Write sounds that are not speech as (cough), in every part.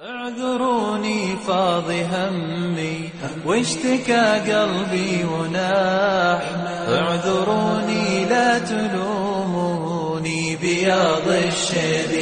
اعذروني فاضي همي واشتكى قلبي وناح اعذروني لا تلوموني بياض الشيب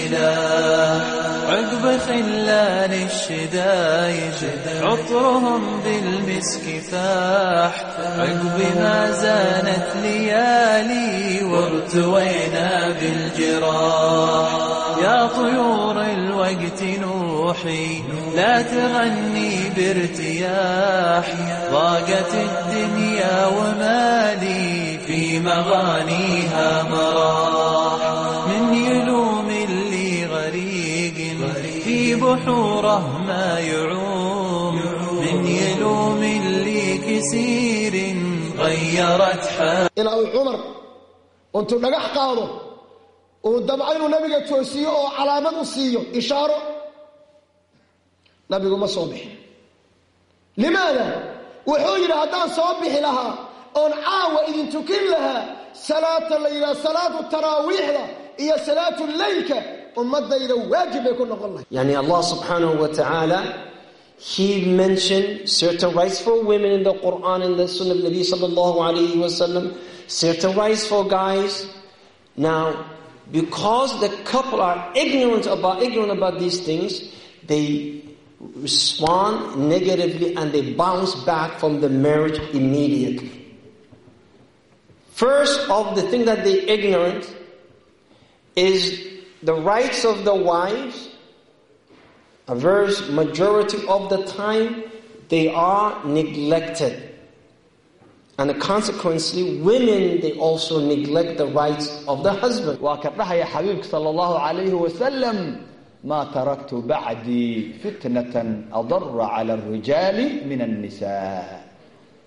عقب خلال الشدايج عطرهم بالمسك فاح عقب ما زانت ليالي وارتوينا بالجراح يا طيور الوقت نور روحي لا تغني بارتياح ضاقت الدنيا ومالي في مغانيها مراح من يلوم اللي غريق في بحوره ما يعوم من يلوم اللي كسير غيرت حال إلى عمر وانتو نجح قاضوا ودمعينه نبيك توسيه وعلامة مصيه إشاره nabigu ma soo bixin. Limaada? Wuxuu yidhi haddaan soo bixi lahaa oon caawa idin tukin lahaa salaata la salaatu taraawiixda iyo salaatu leylka ummadayda waajib bay ku noqon lahay Yani Allah subhanahu wa ta'ala, He mentioned certain rights for women in the Quran and the Sunnah of Nabi sallallahu alayhi wa sallam, certain rights for guys. Now, because the couple are ignorant about, ignorant about these things, they respond negatively and they bounce back from the marriage immediately. First of the thing that they ignorant is the rights of the wives. A verse majority of the time they are neglected. And consequently, women they also neglect the rights of the husband. waa ka dhahaya xabiibka sal allahu calayhi wasalam maa taraktu bacdii fitnatan adara cala alrijaali min annisaa.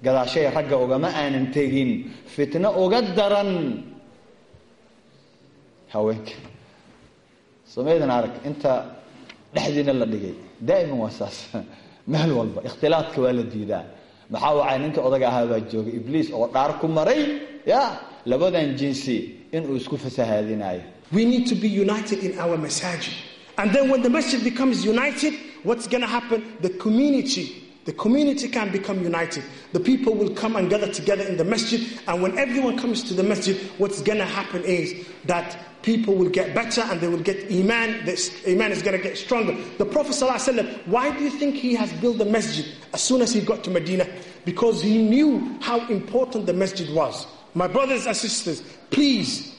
Gadaashay ragga ugama aanan tegin fitno uga daran. Haweenka samaydan arag inta dhexdiina la dhigay daa'iman waa saas. (laughs) Meel walba ikhtilaadka waa la diidaa. Maxaa wacay? Ninka odaga ahaa baa jooga ibliis oo dhaar ku maray ya labadan jinsi inuu isku fasahaadinayo And then when the masjid becomes united, what's going to happen? The community, the community can become united. The people will come and gather together in the masjid. And when everyone comes to the masjid, what's going to happen is that people will get better and they will get iman. The iman is going to get stronger. The Prophet ﷺ, why do you think he has built the masjid as soon as he got to Medina? Because he knew how important the masjid was. My brothers and sisters, please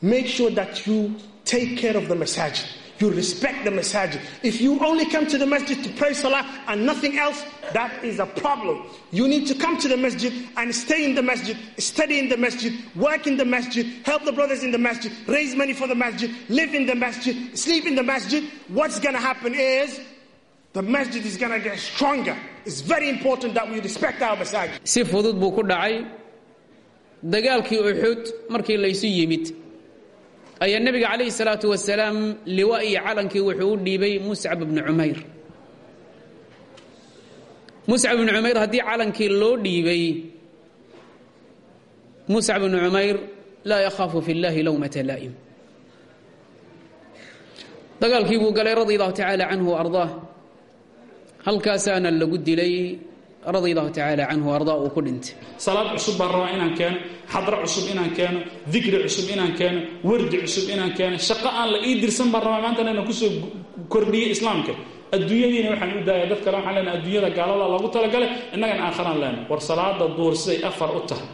make sure that you take care of the masajid. You respect the masajid. If you only come to the masjid to pray salah and nothing else, that is a problem. You need to come to the masjid and stay in the masjid, study in the masjid, work in the masjid, help the brothers in the masjid, raise money for the masjid, live in the masjid, sleep in the masjid. What's going to happen is the masjid is going to get stronger. It's very important that we respect our masajid. si fudud buu ku dhacay dagaalkii uxud markii laysu yimid ayaa nebiga calayhi salaatu wasalaam liwa iyo calankii wuxuu u dhiibay muscab ibnu cumayr. Muscab ibnu cumayr haddii calankii loo dhiibay muscab ibnu cumayr laa yakhaafu fi llahi lowmata laa'im. Dagaalkii buu galay radi allahu tacaala canhu ardaah. Halkaasaana lagu dilay radi allahu tacaala canhu ardaa uu ku dhintay. Salaad cusub baan rabaa inaan keeno xadro cusub inaan keeno dikri cusub inaan keeno wardi cusub inaan keeno shaqo aan la ii dirsan baan rabaa maantana inaan ku soo kordhiyo islaamka. Adduunyadiina waxaan u daaya dad kale waxaan leenahay adduunyada gaalada loogu talagalay innagan aakharaan leenahay. War salaada duur siday afar u tahay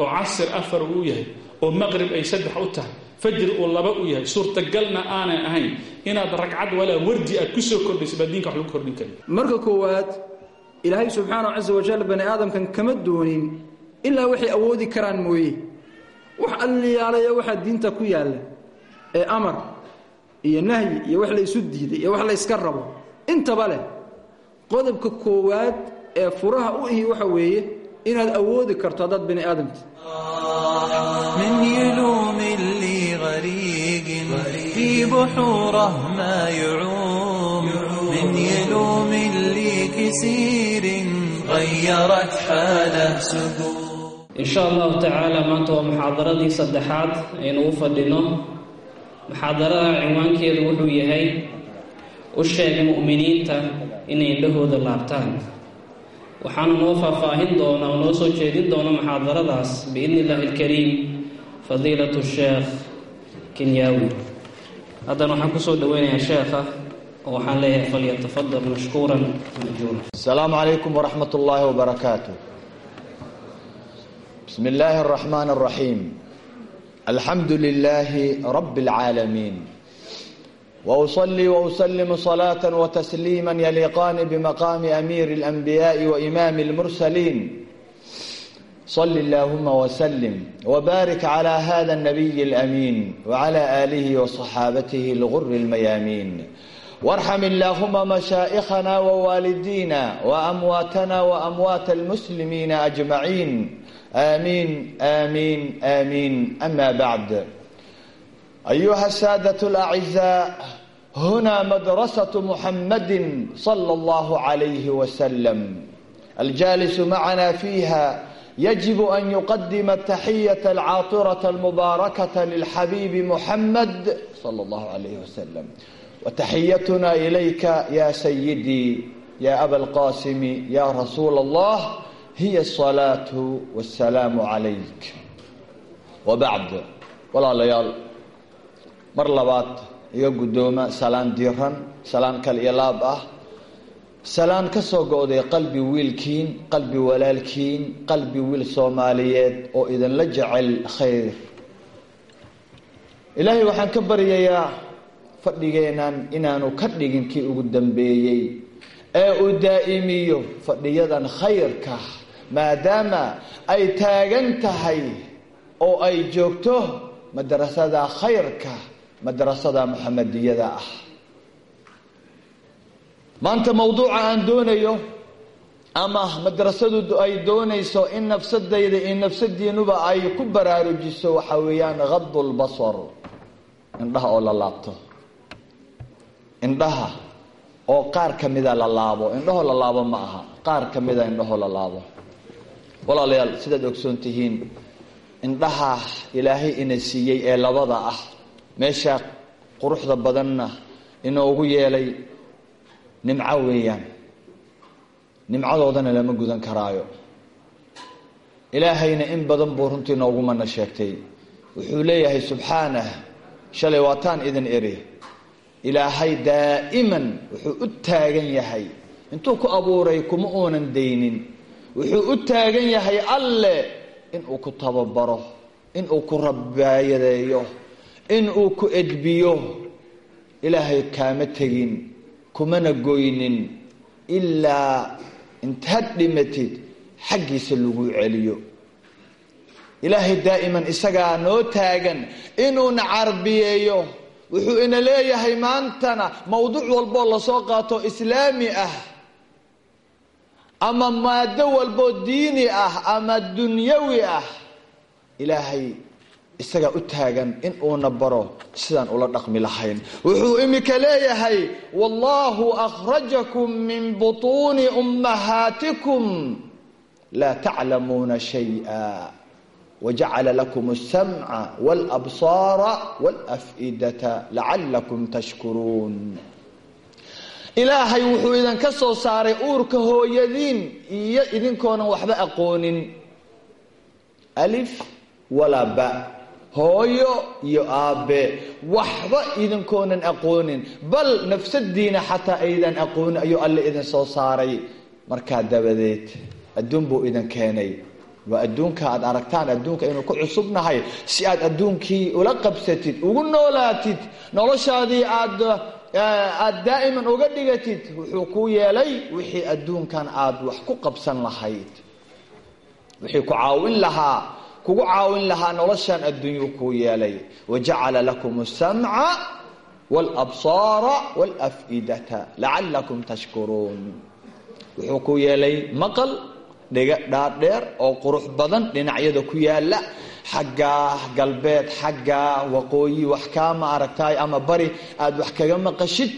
oo casir afar uu yahay oo maqrib ay saddex u tahay fajr uu laba u yahay. Suurtagalna aanay ahayn inaad ragcad walaa wardi aad ku soo kordhayso baa diinka wax lagu kordhin kari marka koowaad ilaahay subxaanahu casa wajal bani aadamkan kama doonin ilaa waxay awoodi karaan mooye. Wax alliyaalaya waxaa diinta ku yaalla ee amar iyo nahyi iyo wax la ysu diiday iyo wax la yska rabo intaba leh qodobka koowaad ee furaha u ihi waxa weeye inaad awoodi karto haddaad bani aadamta من من يلوم اللي كسير غيرت حاله سقوط in sha allahu tacaala maanta waa muxaadaradii saddexaad aynu u fadhino muxaadarada cinwaankeedu wuxuu yahay u sheegay mu'miniinta inay indhahooda laabtaan waxaana noo faahfaahin doona oo noo soo jeedin doona muxaadaradaas biidni illaahi alkariim fadiilatu sheekh kenyaawi haddana waxaan kusoo dhoweynayaa sheekha oo waxaan leeyahay falyatafadal mashkuuran majuura السلام عليكم ورحمة الله وبركاته بسم الله الرحمن الرحيم الحمد لله رب العالمين وأصلي وأسلم صلاة وتسليما يليقان بمقام أمير الأنبياء وإمام المرسلين صل اللهم وسلم وبارك على هذا النبي الأمين وعلى آله وصحابته الغر الميامين وارحم اللهم مشائخنا ووالدينا وأمواتنا وأموات المسلمين أجمعين آمين آمين آمين أما بعد أيها السادة الأعزاء هنا مدرسة محمد صلى الله عليه وسلم الجالس معنا فيها يجب أن يقدم التحية العاطرة المباركة للحبيب محمد صلى الله عليه وسلم وتحيتنا إليك يا سيدي يا أبا القاسم يا رسول الله هي الصلاة والسلام عليك وبعد ولا ليال mar labaad iga guddooma salaan diiran salaan kal iyo laab ah salaan ka soo go-day qalbi wiilkiin qalbi walaalkiin qalbi wiil soomaaliyeed oo idinla jecel khayr ilaahay waxaan ka baryayaa fadhigeennan inaanu ka dhigin kii ugu dambeeyey. Ee uu daa'imiyo fadhiyadan khayrka maadaama ay taagan tahay oo ay joogto madrasada khayrka madrasada muxamadiyada ah. Maanta mawduuca aan doonayo ama madrasadu ay doonayso in nafsadayda iyo nafsadiinuba ay ku baraarujiso waxa weeyaan gadu lbasar indhaha oo la laabto indhaha oo qaar ka mida la laabo. Indhahoo la laabo ma aha. Qaar ka mida indhahoo la laabo. Walaalayaal sidaad ogsoon tihiin indhaha ilaahay ina siiyey ee labada ah. Meesha quruxda badanna inoogu yeelay nimco weeyaan. Nimcadoodana lama gudan karaayo. Ilaahayna in badan buu runtii noogu mana sheegtay. Wuxuu leeyahay subxaanah shalay waataan idin eri ilaahay daa'iman wuxuu u taagan yahay. Intuu ku abuuray kuma uunan daynin wuxuu u taagan yahay alle inuu ku tababaro inuu ku rabaayadeeyo inuu ku edbiyo ilaahay kaama tegin kumana goynin ilaa intaad dhimatid xaggiisa lagu celiyo. Ilaahay daa'iman isagaa noo taagan inuuna carbiyeeyo wuxuu ina leeyahay maantana mawduuc walboo la soo qaato islaami ah ama maado walboo diini ah ama dunyawi ah ilaahay isagaa u taagan in uuna baro sidaan ula dhaqmi lahayn. Wuxuu imika leeyahay wallahu akhrajakum min butuuni ummahaatikum laa taclamuuna shayئa wajacala lakum الsamca wاlabsaara wاlaf'idata lacalakum tashkuruun ilaahay wuxuu idinka soo saaray uurka hooyadiin iyo idinkoonan waxba aqoonin alif walaa ba hooyo iyo aabbe waxba idinkoonan aqoonin bal nafsadiina xataa aydan aqoonin ayuu alle idin soo saaray markaa dabadeed adduun buu idin keenay waa adduunka aad aragtaan adduunka inuu ku cusubnahay si aad adduunkii ula qabsatid ugu noolaatid noloshaadii aad aada daa'iman uga dhigatid wuxuu kuu yeelay wixii adduunkan aada wax ku qabsan lahayd. Wixii ku caawin lahaa kugu caawin lahaa noloshan adduunyuu kuu yeelay. Wajacala lakum asamca wاlabsaara wاlaf'idata lacalakum tashkuruun. Wuxuu kuu yeelay maqal dhiga dhaadheer oo qurux badan dhinacyada ku yaalla xagga galbeed xagga waqooyi wax kaa aragtaay ama bari aada wax kaga maqashid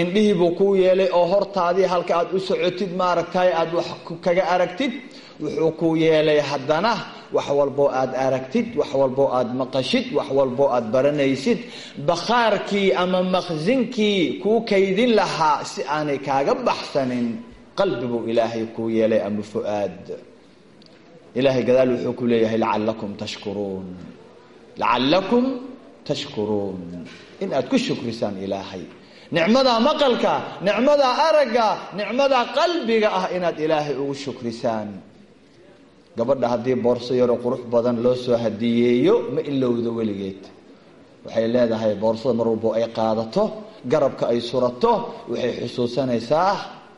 indhihii buu kuu yeelay oo hortaadii halka aad u socotid ma aragtaay aada wax kaga aragtid wuxuu kuu yeelay haddana wax walboo aad aragtid wax walboo aad maqashid wax walboo aad baranaysid bakhaarkii ama maqsinkii kuu kaydin lahaa si aanay kaaga baxsanin qalbi buu ilaahay kuu yeelay ama fu-aad? Ilaahay gadaal wuxuu ku leeyahay lacalakum tashkuruun. Lacallakum tashkuruun. In aad ku shukrisaan ilaahay. Nicmadaa maqalka nicmadaa aragga nicmadaa qalbiga ah inaad ilaahay ugu shukrisaan. Gabadha haddii boorso yaroo qurux badan loo soo hadiyeeyo ma ilowdo weligeed. Waxay leedahay boorsada mar walbo ay qaadato garabka ay surato waxay xusuusanaysaa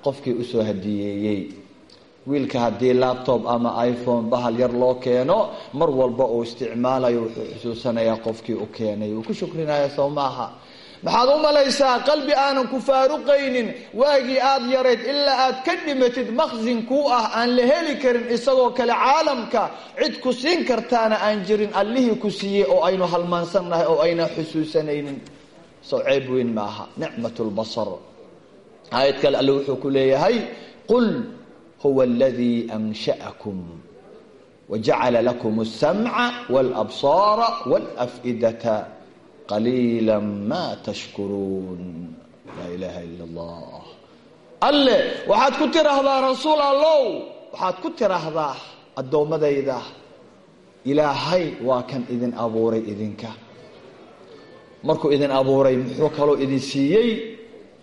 qofkii u soo hadiyeeyey wiilka haddii laptop ama iphone bahal yar loo keeno mar walba uu isticmaalayo wuxuu xusuusanayaa qofkii u keenay. Wuu ku shukrinaya soo maaha maxaad u malaysaa qalbi aanan ku faaruqaynin waagii aad yarayd ilaa aad ka dhimatid maqsin kuu ah aan la heli karin isagoo kale caalamka. Cid ku siin kartaana aan jirin allihii ku siiyey oo aynu halmaansannahay oo ayna xusuusanaynin. Soo ceeb weyn maaha. Nicmat lbasar aayad kale alle wuxuu ku leeyahay qul huwa aladii ansha'akum wajacala lakum alsamca walabsaara walaf'idata qaliila ma tashkuruun. Laa ilaaha ila allah alle waxaad ku tiraahdaa rasuul allow waxaad ku tiraahdaa addoommadayda ilaahay waa kan idin abuuray idinka. Markuu idin abuuray muxuu kaloo idin siiyey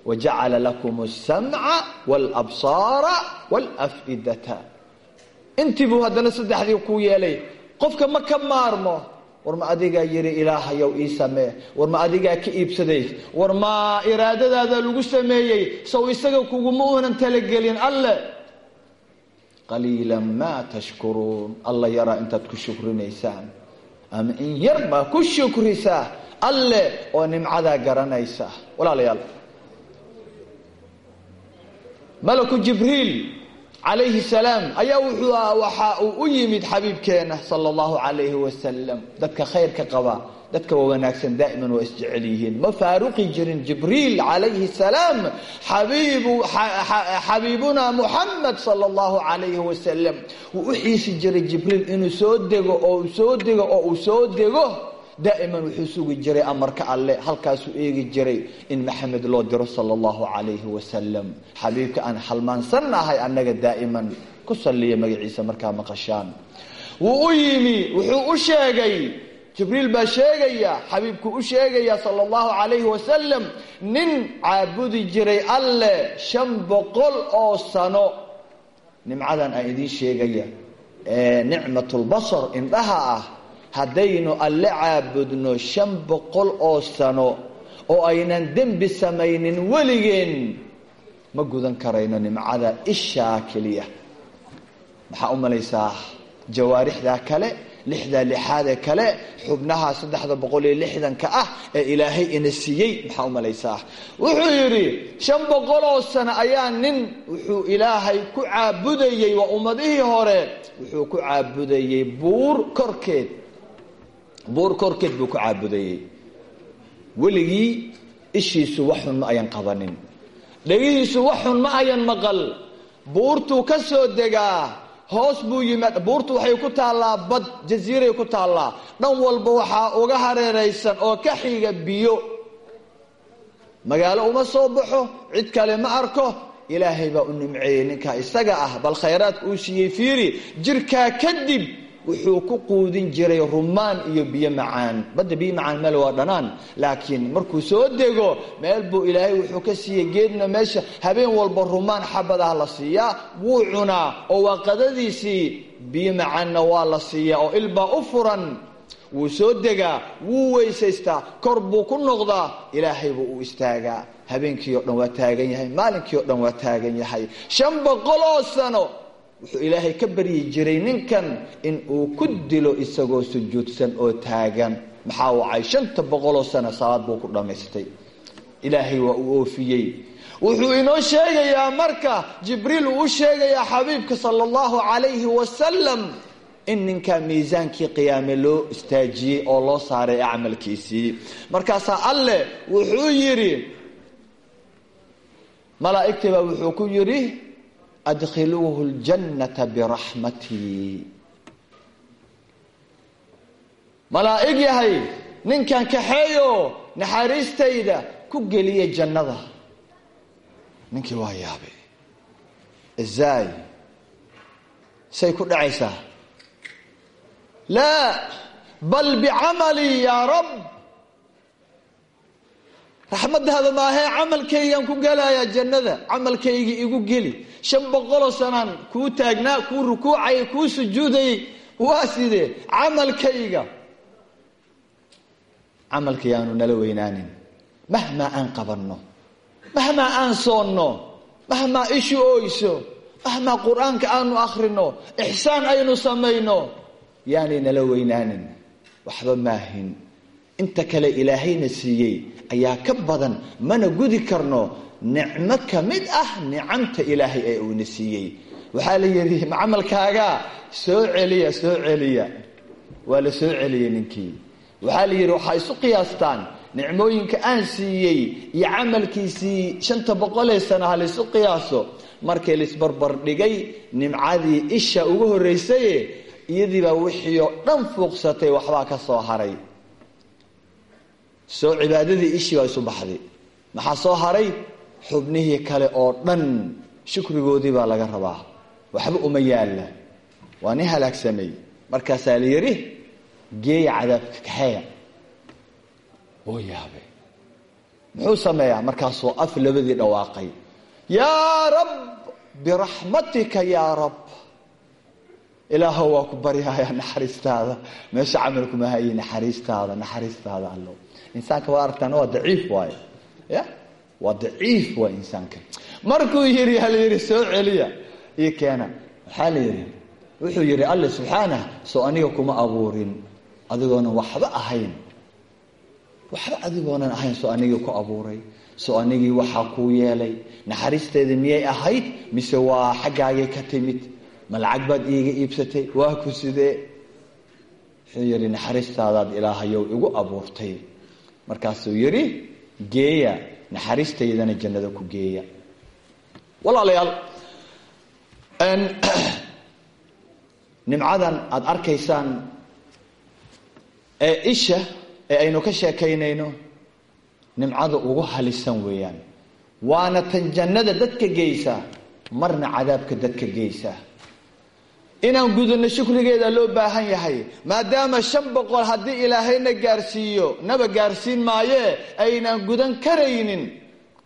wajacala lakum alsamca walabsaara walaf'idata intii buu haddana saddexdii ku yeelay qofka ma ka maarmo war ma adigaa yiri ilaahayow ii samee war ma adigaa ka iibsaday war ma iraadadaada lagu sameeyey sow isaga kuguma uunan talagelin alle qaliila maa tashkuruun alla yaraa intaad ku shukrinaysaan ama in yar baa ku shukrisaa alle oo nimcadaa garanaysa walaalayaal malaku jibriil calayhi salaam ayaa wuxuu waxa uu u yimid xabiibkeena sala allahu calayhi wasalam dadka khayrka qaba dadka wanaagsan daa'iman waa isjecel yihiin. Ma faaruqi jirin jibriil calayhi salaam xabiibu xabiibuna muxamed sala allahu calayhi wasalam wuu u xiisi jiray jibriil inuu soo dego oo uu soo dego oo uu soo dego daa'iman wuxuu sugi jiray amarka alle halkaasuu eegi jiray in maxamed loo diro sala allahu calayhi wasalam xabiibka aan halmaansannahay annaga daa'iman ku salliya magaciisa markaa maqashaan wuu u yimi wuxuu u sheegay jibriil baa sheegaya xabiibkuu u sheegaya sala allahu calayhi wasalam nin caabudi jiray alle shan boqol oo sano nimcadan aan idiin sheegaya ee nicmatulbasar indhaha ah haddaynu alle caabudno shan boqol oo sano oo aynan dembi samaynin weligeen ma gudan karayno nimcada ishaa keliya. Maxaa u malaysaa jawaarixdaa kale lixdaa lixaadee kale xubnaha saddexda boqol iyo lixdanka ah ee ilaahay ina siiyey maxaa u malaysaa wuxuu yidhi shan boqol oo sano ayaa nin wuxuu ilaahay ku caabudayey waa ummadihii hore wuxuu ku caabudayey buur korkeed buur korkeed buu ku caabudayey. Weligii ishiisu wax xun ma ayan qabanin. Dhegihiisu wax xun ma ayan maqal. Buurtuu ka soo degaa hoos buu yimaad buurtu waxay ku taallaa bad jasiiray ku taallaa. Dhan walba waxaa uga hareeraysan oo ka xiga biyo. Magaalo uma soo baxo cid kale ma arko. Ilaahay baa u nimceeyey ninkaa isaga ah bal khayraadka uu siiyey fiiri. Jirkaa kadib wuxuu ku quudin jiray rumaan iyo biyo macaan. Badda biyo macaan meel waa dhanaan laakiin markuu soo dego meel buu ilaahay wuxuu ka siiyey geedna meesha habeen walba rumaan xabadah la siiyaa wuu cunaa oo waa qadadiisii biyo macaanna waa la siiyaa oo ilbaa u furan. Wuu soo degaa wuu weysaystaa kor buu ku noqdaa ilaahay buu u istaagaa. Habeenkii o dhan waa taagan yahay maalinkii o dhan waa taagan yahay. Shan boqol oo sano wuxuu ilaahay ka baryi jiray ninkan in uu ku dilo isagoo sujuudsan oo taagan. Maxaa wacay? Shanta boqoloo sano salaad buu ku dhammaystay ilaahay waa uu oofiyey. Wuxuu inoo sheegayaa marka jibriil uu u sheegayaa xabiibka sala allahu calayhi wasalam in ninkaa miisaankii qiyaame loo istaajiyey oo loo saaray acmalkiisii. Markaasaa alleh wuxuu yidhi malaa'igtii baa wuxuu ku yidhi adkhiluuhu ljannata biraxmatii malaa'ig yahay ninkan kaxeeyo naxariistayda ku geliya jannada ninkii waa yaabay izaay say ku dhacaysaa laa bal bicamalii yaa rab raxmaddaada maahee camalkaygaan ku gelayaa jannada camalkaygii igu geli shan boqoloo sanaan kuu taagnaa kuu rukuucayay kuu sujuudayay waa sidee? Camalkayga. Camalka yaanu nala weynaanin. Mahmaa aan qabanno. Mahmaa aan soonno. Mahmaa ishu oyso mahmaa qur'aanka aanu akhrino. Ixsaan aynu samayno. Yaanay nala weynaanin. Waxba maahin inta kale ilaahayna siiyey ayaa ka badan. Mana gudi karno nicmo ka mid ah nicamta ilaahay ee uuna siiyey la yidhi camalkaagaa soo celiya soo celiya. Waa la soo celiyey ninkii. Waxaa la yidhi waxaa isu qiyaastaan. Nicmooyinka aan siiyey iyo camalkiisii shanta boqolee sana ha laysu qiyaaso. Markii laisbarbar dhigay nimcadii isha ugu horraysaye iyadiibaa wixii oo dhan fuuqsatay waxbaa ka soo haray. Soo cibaadadii ishii baa isu maxaa soo haray xubnihii kale oo dhan shukrigoodii baa laga rabaa. Waxba uma yaalla. Waa nin halaagsamay markaasaa la yidhi geeya cadaabka kaxeeya. Oo yaabe muxuu sameeyaa? Markaasuu af labadii dhawaaqay. Yaa rab biraxmatika yaa rab. Ilaahow waa ku baryahayaa naxariistaada. Meesha camalkuma haye naxariistaada naxariistaada allo. Insaanka waa aragtaan waa daciif waaye. Ya waa daciif waay insaanka. Markuu yidhi hala yidhi soo celiya? Iyo keena. Waxaa la yidhi wuxuu yidhi alle subxaanah soo aniga kuma abuurin. Adigoonan waxba ahayn. Waxba adigoonan ahayn soo anigii ku abuuray. Soo anigii waxaa kuu yeelay. Naxariisteeda miyay ahayd? Mise waa xaggaagay ka timid? Ma lacag baad iiga iibsatay? Waa ku sidee? Wuxuu yidhi naxariistaadaad ilaahayow igu abuurtay. Markaasuu yidhi geeya naxariistaydana jannada ku geeya. Walaalayaal (clears throat) nimcadan aada arkaysaan ee isha ee aynu ka sheekaynayno nimcada ugu halisan weeyaan. Waana tan jannada dadka geysa marna cadaabka dadka geysa inaan gudano shukrigeeda loo baahan yahay. maadaama shan boqol haddii ilaahayna gaarsiiyo naba gaarsiin maayee aynaan gudan karaynin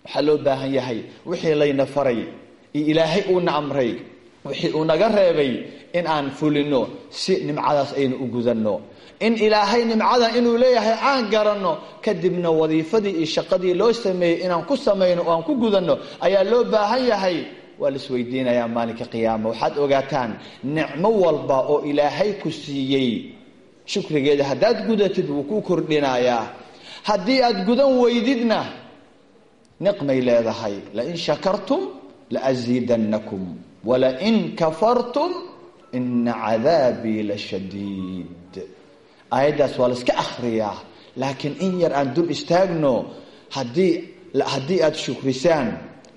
waxaa loo baahan yahay wixii layna faray. iyo ilaahay uuna amray wixii uu naga reebay in aan fulino si nimcadaas aynu u gudanno. in ilaahay nimcadan inuu leeyahay aan garanno kadibna wadiifadii iyo shaqadii loo sameeyey inaan ku samayno oo aan ku gudanno ayaa loo baahan yahay waa laisweydiinayaa maalinka qiyaama. Waxaad ogaataan nicmo walba oo ilaahay ku siiyey shukrigeeda haddaad gudatid wuu ku kordhinayaa haddii aad gudan weydidna niqmay leedahay. Lain shakartum laasiidannakum walain kafartum ina cadaabii la shadiid. Aayaddaas waa la iska akhriyaa. Laakiin in yar aan dul istaagno haddii haddii aada shukrisaan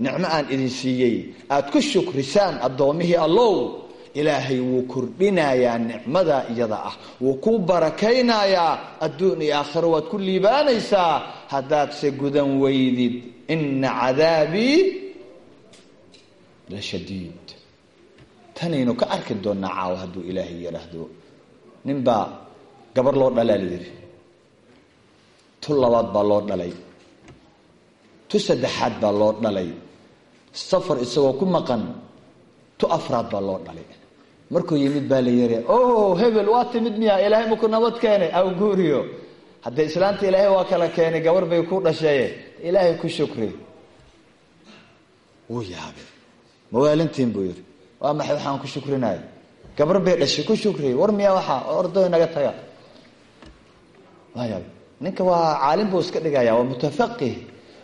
nicmo aan idin siiyey. Aada ku shukrisaan addoomihii allow. Ilaahay wuu kordhinayaa nicmada iyada ah. Wuu ku barakaynayaa. Adduun iyo aakhiro waad ku liibaanaysaa. Haddaadse gudan weydid ina cadaabii la shadiid. Tanaynu ka arki doonaa caawa hadduu ilaahay yidhaahdo. Ninbaa gabar loo dhalaa la tu labaad baa loo dhalay. Tu saddexaad baa loo dhalay safar isagoo ku maqan tu afraad baa loo dhalay. Markuu yimid baa la yiri o hebel waa timid miya ilaahay maku nabad keenay? Aw guuriyo. Haddee islaanta ilaahay waa kala keenay gabar bay ku dhashaye ilaahay ku shukri. Wuu yaabay. Mawaalintiin buu yidhi. Waa maxay? Waxaan ku shukrinaya gabar bay dhashay ku shukri. War miyaa waxaa ordoy naga taga. Waa yaabay. Ninka waa caalim buu iska dhigaya waa mutafaqih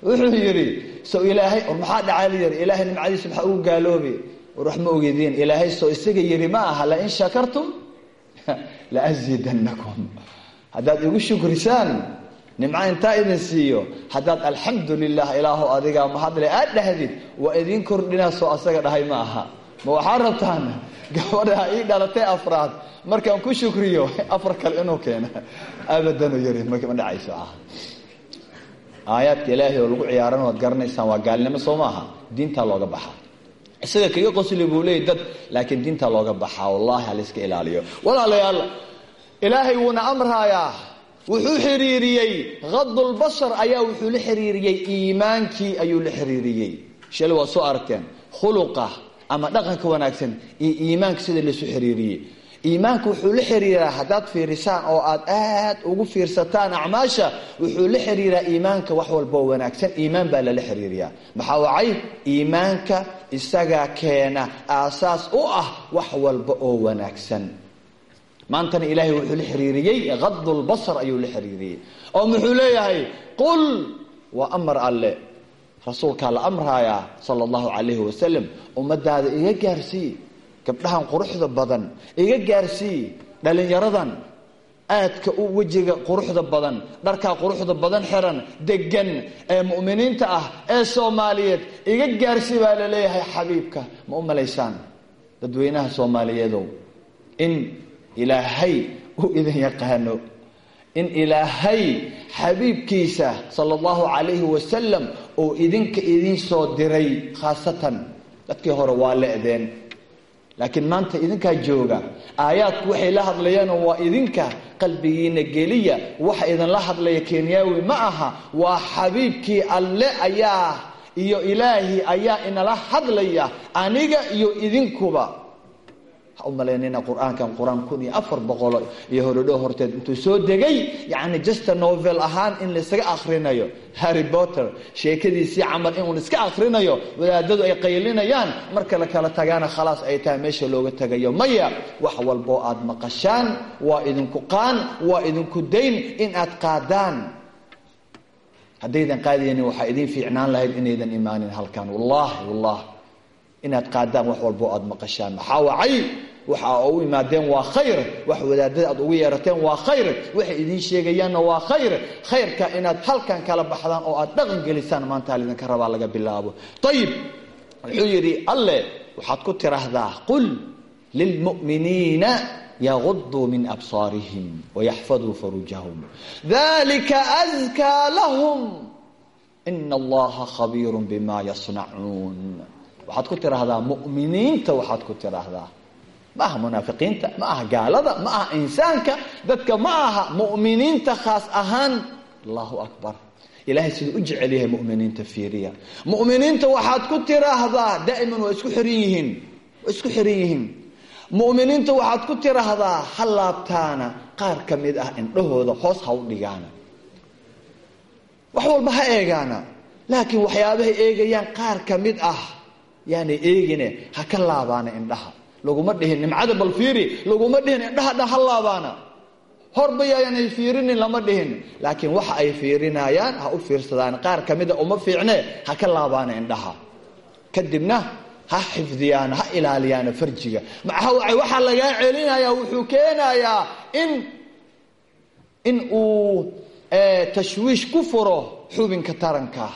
wuxuu yidhi sow ilaahay maxaa dhacaa la yidhi ilaahay nimcadiisa maxaa ugu gaaloobi. War wax ma ilaahay soo isaga yidhi ma aha lain shakartum (laughs) la asiidannakum haddaad igu shukrisaan nimco intaa idin siiyo haddaad alxamdu lilah ilaahu adigaa mahadle aad dhahdid waa idiin kordhinaa soo asaga dhahay ma aha. Ma waxaa rabtaan? (laughs) Gabadha ii dhalatay afraad. Markaan ku shukriyo (laughs) afar kale inuu keena abadan u yari ma dhacayso ah aayaadka ilaahay oo lagu ciyaaran waad garanaysaan waa gaalnimo soo maaha diintaa looga baxa isaga kaga qosli buu leeyay dad laakiin diintaa looga baxaa wallahi halayska ilaaliyo. Walaalayaal ilaahay wuuna amraayaa. Wuxuu xiriiriyey kadulbashar ayaa wuxuu la xiriiriyey iimaankii ayuu la xiriiriyey. Shal waa soo aragteen khuluqa ama dhaqanka wanaagsan iyo iimaanka sida laysu xiriiriyey iimaanka wuxuu la xiriiraa haddaad fiirisaan oo aad aad ugu fiirsataan acmaasha wuxuu la xiriiraa iimaanka wax walba oo wanaagsan. Iimaan baa lala xiriiriyaa. Maxaa wacay? Iimaanka isagaa keena aasaas u ah wax walba oo wanaagsan. Maantana ilaahay wuxuu la xiriiriyey kadulbasar ayuu la xiriiriyey. Oo muxuu leeyahay qul waa amar alle. Rasuulkaa la amraayaa sala allahu calayhi wasalam ummadaada iga gaarsii gabdhahan quruxda badan iga gaarsii dhalinyaradan aadka u wejiga quruxda badan dharkaa quruxda badan xiran degan ee mu'miniinta ah ee soomaaliyeed iga gaarsii baa la leeyahay xabiibka ma u malaysaan dadweynaha soomaaliyeedow in ilaahay uu idin yaqaano in ilaahay xabiibkiisa sala allahu calayhi wasalam uu idinka idin soo diray khaasatan dadkii hore waa le'deen laakiin maanta idinkaa jooga aayaadku waxay la hadlayeenoo waa idinka qalbigiina geliya waxa idinla hadlaya kenyaawi ma aha waa xabiibkii alle ayaa iyo ilaahi ayaa inala hadlaya aniga iyo idinkuba ha u malaynayna qur'aankan qur'aan kun iyo afar boqolo iyo horodho horteed. Intuu soo degay yacni justa novel ahaan in laisaga akrinayo harry potter sheekadiisii camal in iska akrinayo wadaadadu ay qaylinayaan marka la kala tagaana khalaas ay tahay meesha looga tagayo. Maya wax walboo aad maqashaan waa idinku qaan waa idinku dayn in aad qaadaan. Haddaydan qaadaynin waxaa idiin fiicnaan lahayd inaydan imaanin halkan. Wallahi wallah inaad qaadaan wax walboo aad maqashaan. Maxaa wacay waxa u imaadeen waa khayr. Wax wadaadada aad ugu yeerateen waa khayr. Waxay idiin sheegayaanna waa khayr. Khayrka inaad halkan kala baxdaan oo aad dhaqan gelisaan maanta lidinka rabaa laga bilaabo. Ayib wuxuu yidhi alle waxaad ku tiraahdaa qul lilmu'miniina yaguduu min absaarihim wayaxfaduu farujahum. Dalika askaa lahum. Ina allaha khabiirun bima yasnacuun waxaad ku tiraahdaa mu'miniinta waxaad ku tiraahdaa ma aha munaafiqiinta ma aha gaalada ma aha insaanka. Dadka ma aha mu'miniinta khaas ahaan. Allahu akbar. Ilahay siduu u jecel yahay muminiinta fiiriya. Mu'miniinta waxaad ku tiraahdaa daa'iman waa isku xiran yihiin. Waa isku xiran yihiin. Mu'miniinta waxaad ku tiraahdaa ha laabtaana qaar ka mid ah indhahooda hoos ha u dhigaana. Wax walba ha eegaana. Laakiin waxyaabahay eegayaan qaar ka mid ah yaanay eegine ha ka laabaana indhaha laguma dhihin nimcada bal fiiri laguma dhihin indhaha dhan ha laabaana horba yaanay fiirinin lama dhihin. Laakiin waxa ay fiirinayaan ha u fiirsadaan. Qaar ka mida uma fiicne ha ka laabaana indhaha. Kadibna ha xifdiyaana ha ilaaliyaana farjiga. Wacay waxaa lagaa celinayaa wuxuu keenayaa in in uu tashwiish ku furo xubinka taranka.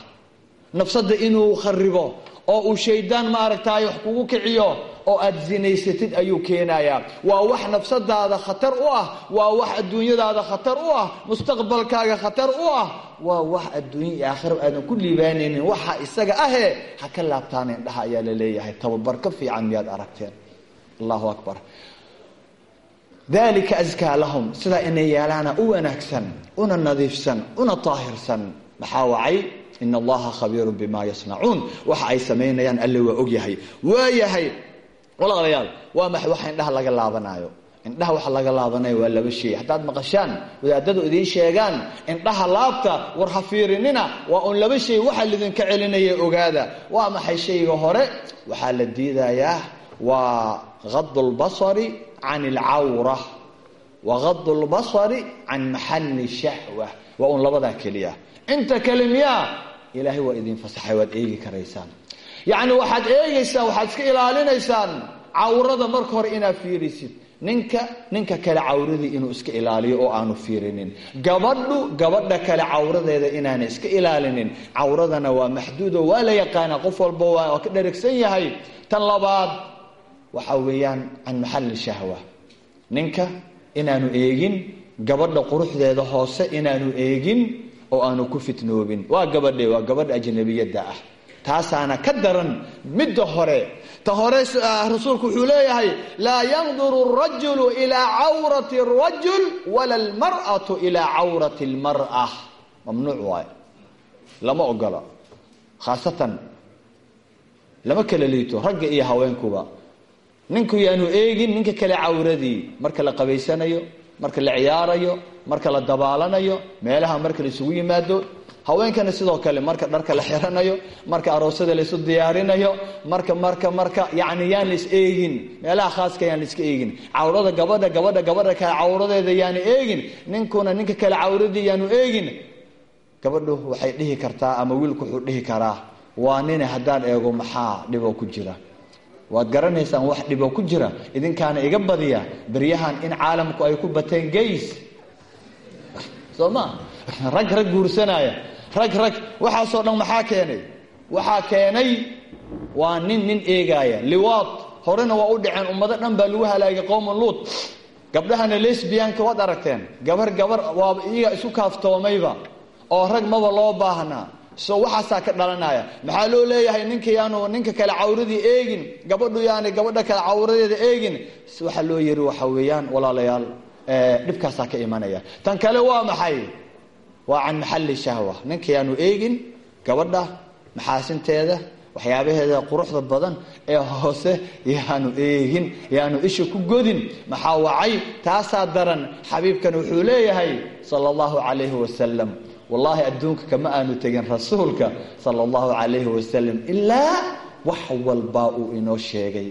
Nafsadda inuu kharibo oo uu shaydaan maaragtaay wax kugu kiciyo oo aad zinaysatid ayuu keenayaa. Waa wax nafsadaada khatar u ah waa wax adduunyadaada khatar u ah mustaqbalkaaga khatar u ah waa wax adduunya iyo aakhira aadan ku liibaanaynin waxa isaga ahee ha ka laabtaana indhaha ayaa la leeyahay. Tababar ka fiican miyaad aragteen. Allahu akbar. Dalika askaa lahum sidaa inay yeelaana u wanaagsan una nadiifsan una taahirsan. Maxaa wacay? In allaha khabiiru bima yasnacuun. Waxa ay samaynayaan alle waa ogyahay. Waayahay walaalayaal waa max waxa indhaha laga laabanaayo. Indhaha waxa laga laabanayo waa laba shay haddaad maqashaan wadaadadu idiin sheegaan indhaha laabta war ha fiirinina waa un laba shay waxa lidinka celinaya ogaada. Waa maxay shayga hore? Waxaa la diidayaa waa gadu lbasari can alcawra wa gadu lbasari can maxalli shahwa. Waa un labadaa keliya. Inta kale ilaahay waa idin fasaxay waad eegi karaysaan yacni waxaad eegaysaan waxaad iska ilaalinaysaan cawrada marka hore inaad fiirisid. Ninka ninka kale cawradii inuu iska ilaaliyo oo aanu fiirinin. Gabadhu gabadha kale cawradeeda inaana iska ilaalinin. Cawradana waa maxduudo waa la yaqaanaa qof walba waa ka dheragsan yahay. Tan labaad waxa weeyaan can maxalli shahwa. Ninka inaanu eegin gabadha quruxdeeda hoose inaanu eegin oo aanu ku fitnoobin. Waa gabadhe waa gabadha ajnabiyadda ah taasaana ka daran midda hore. Ta hore rasuulku wuxuu leeyahay laa yanduru rajulu ilaa cawrati rajul wala almar'atu ilaa cawrati lmar'a mamnuuc waayo. Lama ogola khaasatan lama kala liito ragga iyo haweenkuba. Ninku yaanu eegin ninka kale cawradii. Marka la qabaysanayo marka la ciyaarayo marka la dabaalanayo meelaha marka isugu yimaado haweenkana sidoo kale marka dharka la xiranayo marka aroosada laysu diyaarinayo marka marka marka yani yaan la is eegin. Meelaha khaaska yaan la iska eegin. Cawrada gabadha gabadha gabadha kale cawradeeda yaanu eegin. Ninkuna ninka kale cawradii yaanu eegin. Gabadhu waxay dhihi kartaa ama wiilku wuxuu dhihi karaa waa nine haddaan eego maxaa dhibo ku jira? Waad garanaysaan wax dhibo ku jira? Idinkaana iga badiya beryahan in caalamku ay ku bateen gays (laughs) soo ma? (laughs) Rag rag guursanaya rag rag waxaasoo dhan maxaa keenay? Waxaa keenay waa nin nin eegaaya liwaad horena waa u dhaceen ummado dhan baa lagu halaagay qowman luut. Gabdhahana lesbianka waad aragteen. Gabar gabar waaba iyaga isu kaaftoomayba oo rag maba loo baahnaa so waxaasaa ka dhalanaya. Maxaa loo leeyahay? Ninka yaanu ninka kale cawradii eegin. Gabadhu yaani gabadha kale cawradeeda eegin. Waxaa loo yiri waxa weeyaan walaalayaal dhibkaasaa ka imanaya. Tan kale waa maxay waa can maxalli shahwa. Ninka yaanu eegin gabadha maxaasinteeda waxyaabaheeda quruxda badan ee hoose yaanu eegin yaanu isha ku godin maxaa wacay? Taasaa daran xabiibkan wuxuu leeyahay sala allahu calayhi wasalam wallaahi adduunka kama aanu tegin rasuulka sala allahu calayhi wasalam ilaa wax walbaa uu inoo sheegay.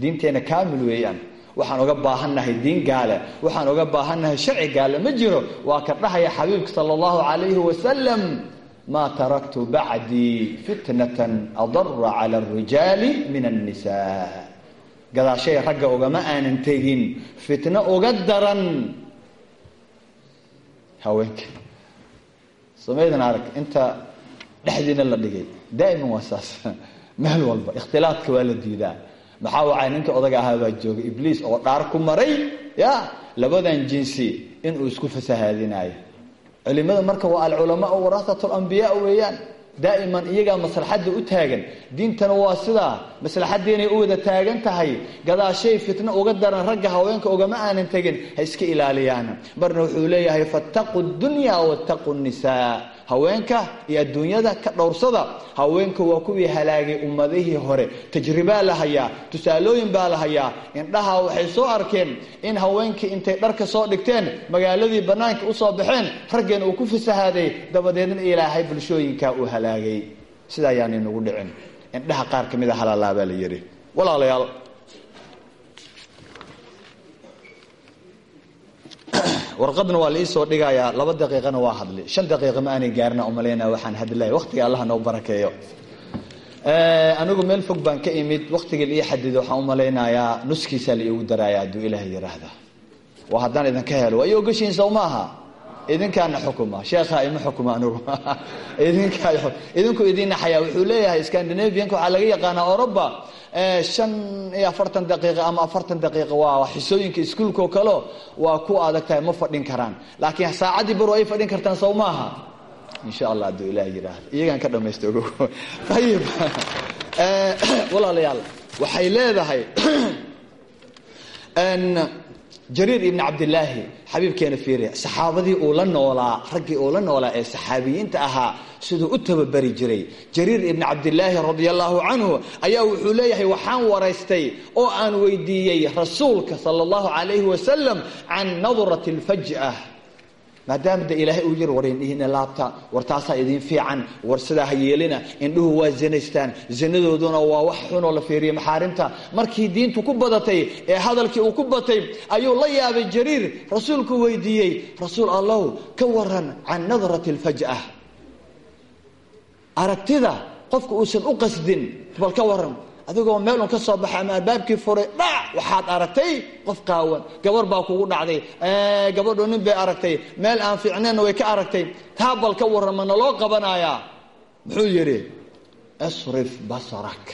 Diinteena kaamil weeyaan waxaan uga baahannahay diin gaale waxaan uga baahannahay sharci gaale ma jiro. Waa ka dhahaya xabiibka sala allahu calayhi wasalam maa taraktu bacdii fitnatan adara cala alrijaali min annisaa. Gadaashay ragga ugama aanan tegin fitno uga daran. Haweenka samaydan arag inta dhexdiina la dhigay daa'iman waa saas. (laughs) Meel walba ikhtilaadka waa la diidaa maxaa wacay? Ninka odaga ahaa baa jooga ibliis oo dhaar ku maray ya labadan jinsi inuu isku fasahaadinayo culimada marka waa alculamaau warasat lambiyaa weeyaan. Daa'iman iyagaa maslaxadda u taagan. Diintana waa sidaa. Maslaxaddiinay u wada taagan tahay. Gadaashay fitno uga daran ragga haweenka ugama aanan tegin. Ha iska ilaaliyaan. Marna wuxuu leeyahay fattaqu dunya wattaqu nisaa haweenka iyo adduunyada ka dhowrsada haweenka waa kuwii halaagay ummadihii hore. Tajribaa la hayaa tusaalooyin baa la hayaa. Indhaha waxay soo arkeen in haweenkii intay dharka soo dhigteen magaaladii bannaanka u soo baxeen raggeena uu ku fasahaaday dabadeedna ilaahay bulshooyinkaa uu halaagay. Sida ayaanay nagu dhicin. Indhaha qaar ka mid a halaalaa baa la yidhi. Walaalayaal (clears throat) warqadna waa la iisoo dhigayaa laba daqiiqana waa hadli. Shan daqiiqa ma aanay gaarina umalaynaa waxaan hadlaya waqtiga allah noo barakeeyo. Anigu meel fog baan ka imid waqtiga la ii xadido waxaan u malaynayaa nuskiisaa la iigu daraaya hadduu ilaah yiraahda waa haddaan idinka helo. Waa ii ogashiin sow maaha idinkaana xukuma. Sheekha ima xukuma anigu (laughs) idinku idin naxaya wuxuu leeyahay scandinavianka waxaa laga yaqaanaa oroba shan iyo afartan daqiiqa ama afartan daqiiqa waa xisooyinka iskuolka oo kaleo waa ku adag tahay ma fadhin karaan. Laakiin saacaddii bar ay fadhin kartaan sow maaha. Insha allah hadduu ilaah yidhaahdo. Iyagaan ka dhamaysta ogo (laughs) ayib (coughs) walaalayaal waxay leedahay (coughs) jariir ibni cabdilaahi xabiibkeena fiiriya saxaabadii uu la noolaa raggii uu la noolaa ee saxaabiyiinta ahaa siduu u tababari jiray. Jariir ibni cabdilaahi radi allahu canhu ayaa wuxuu leeyahay waxaan waraystay oo aan weydiiyey rasuulka sala allahu calayhi wasalam can nadrati alfaj'a maadaama de ilaahay uu yiri war indhihiina laabta war taasaa idiin fiican war sidaa ha yeelina indhuhu waa zinaystaan zinadooduna waa wax xunoo la fiiriya maxaarimta markii diintu ku badatay ee hadalkii uu ku batay ayuu la yaabay jariir rasuulku weydiiyey rasuul allow ka waran can nadrati alfaj'a aragtida qofka uusan u qasdin bal ka waran adigoo meel un ka soo baxa ama albaabkii furay dhac waxaad aragtay? Qof qaawan. Gabar baa kugu dhacday. Gabadhu nin bay aragtay. Meel aan fiicneenna way ka aragtay. Taa bal ka warran ma naloo qabanayaa muxuu yidhi isrif basarak.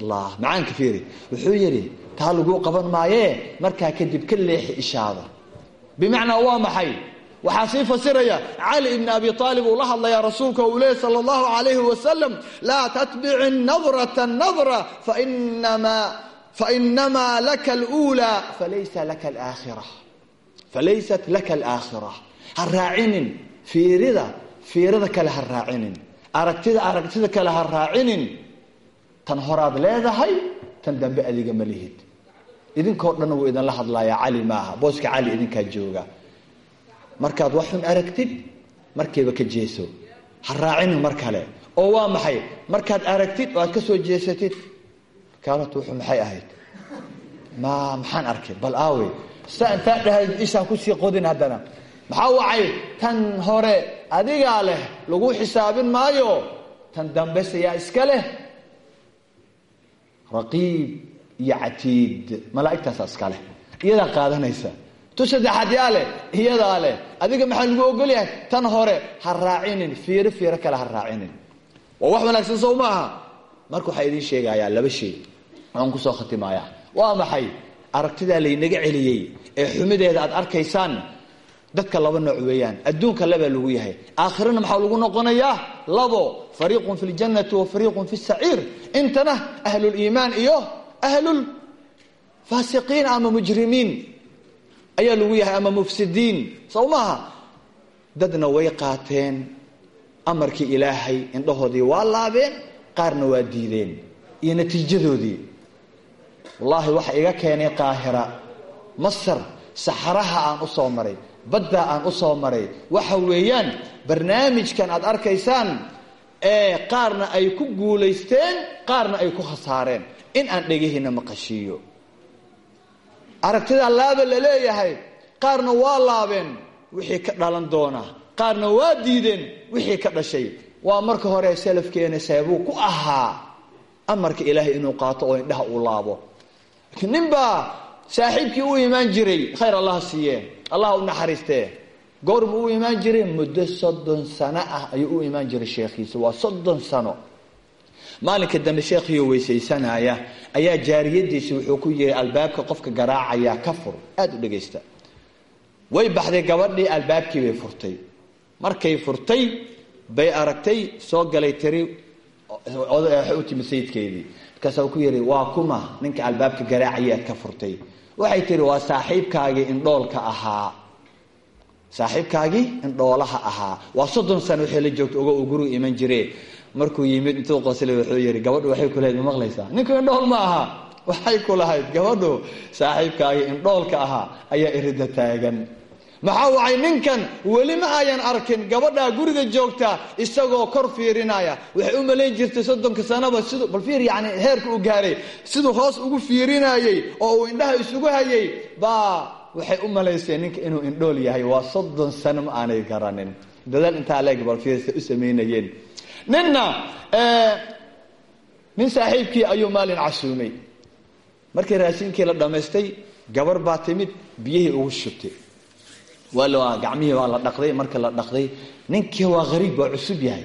Allah macaanka fiiri. Wuxuu yidhi taa laguu qaban maayee? Markaa kadib ka leexi ishaada. Bimacnaa waa maxay waxaa sii fasiraya cali ibni abi aalib uu la hadlayaa rasuulka uu leeyay sal allahu alayhi wasalam laa tatbici nadrata nadra fainamaa laka alaakhira falaysat laka alaakhira ha raacinin. Fiirida fiirada kale ha raacinin. Aragtida aragtida kale ha raacinin. Tan horaad leedahay tan dambe adiga ma lihid. Idinkoo dhan wuu idinla hadlayaa cali maaha booska cali idinkaa jooga markaad wax xun aragtid markiiba ka jeeso. Ha raacinin mar kale. Oo waa maxay? Markaad aragtid oo aad ka soo jeesatid kaalatu wuxuu maxay ahayd? Ma maxaan arkay? Bal aawe saa intaa dhahay ishaan ku sii qodin haddana. Maxaa wacay? Tan hore adigaa leh lagu xisaabin maayo. Tan dambese yaa iska leh. Raqiib iyo catiid malaa'igtaasa iska leh. Iyadaa qaadanaysa tu saddexaad yaa leh iyadaa leh. Adiga maxaa lagu ogolyahay tan hore ha raacinin. Fiiro fiiro kale ha raacinin. Waa wax wanaagsan sow ma aha? Marka waxaa idiin sheegayaa laba shay waxaan ku soo khatimayaa waa maxay? Aragtidaa laynaga celiyey ee xumideeda aad arkaysaan? Dadka laba nooc weeyaan. Adduunka labaa lagu yahay. Aakhirana maxaa lagu noqonayaa? Labo fariiqun fi ljannati wa fariiqun fi saciir. Intana ahluliimaan iyo ahlulfaasiqiin ama mujrimiin ayaa lagu yahay ama mufsidiin. Sow maaha? Dadna way qaateen. Amarkii ilaahay indhahoodii waa laabeen qaarna waa diideen. Iyo natiijadoodii. Wallaahi waxa iga keenay qaahira. Masar saxaraha aan u soo maray baddaa aan u soo maray. Waxa weeyaan barnaamijkan aad arkaysaan ee qaarna ay ku guulaysteen qaarna ay ku khasaareen. In aan dhegahina maqashiiyo aragtidaa laaba la leeyahay qaarna waa laabeen wixii ka dhalan doona. Qaarna waa diideen wixii ka dhashay. Waa marka hore salafkeena seebuu ku ahaa amarka ilaahay inuu qaato oo indhaha uu laabo. Ninbaa saaxiibkii u imaan jiray khayr allah siiye allah u naxariistee. Goor buu u imaan jiray muddo soddon sano ah ayuu u imaan jiray sheekhiisa. Waa soddon sano maalinka dambe sheekhiio weysaysanaya ayaa jaariyadiisi wuxuu ku yiri albaabka qofka garaacaya ka fur. Aada u dhegaysta way baxday gabadhii albaabkii bay furtay. Markay furtay bay aragtay soo galay tiri u timi sayidkeedii. Markaasa ku yidhi waa kuma ninka albaabka garaacaya aad ka furtay. Waxay tihi waa saaxiibkaagii indhoolka ahaa. Saaxiibkaagii indhoolaha ahaa. Waa soddon sano wixii la joogto ogo uu guriga iman jire markuu yimid intuu qoslay wuxuu yidhi gabadhu waxay ku lahayd ma maqlaysaa? Ninku indhool ma aha. Waxay ku lahayd gabadhu. Saaxiibkaagii indhoolka ahaa ayaa irida taagan. Maxaa wacay? Ninkan weli ma ayan arkin. Gabadhaa guriga joogta isagoo kor fiirinaya. Waxay u malayn jirtay soddonka sanaba siduu bal fiir yani heerka u gaaray. Siduu hoos ugu fiirinayey oo uu indhaha isugu hayay baa waxay u malaysay ninka inuu indhool yahay. Waa soddon sano ma aanay garanin. Dadaal intaa leeg bal fiirsa u samaynayeen ninna nin saaxiibkii ayuu maalin casuumay. Markii raashinkii la dhammaystay gabar baa timid biyihii ugu shubtay. Waa gacmihii waa la dhaqday marka la dhaqday ninkii waa hariib waa cusub yahay.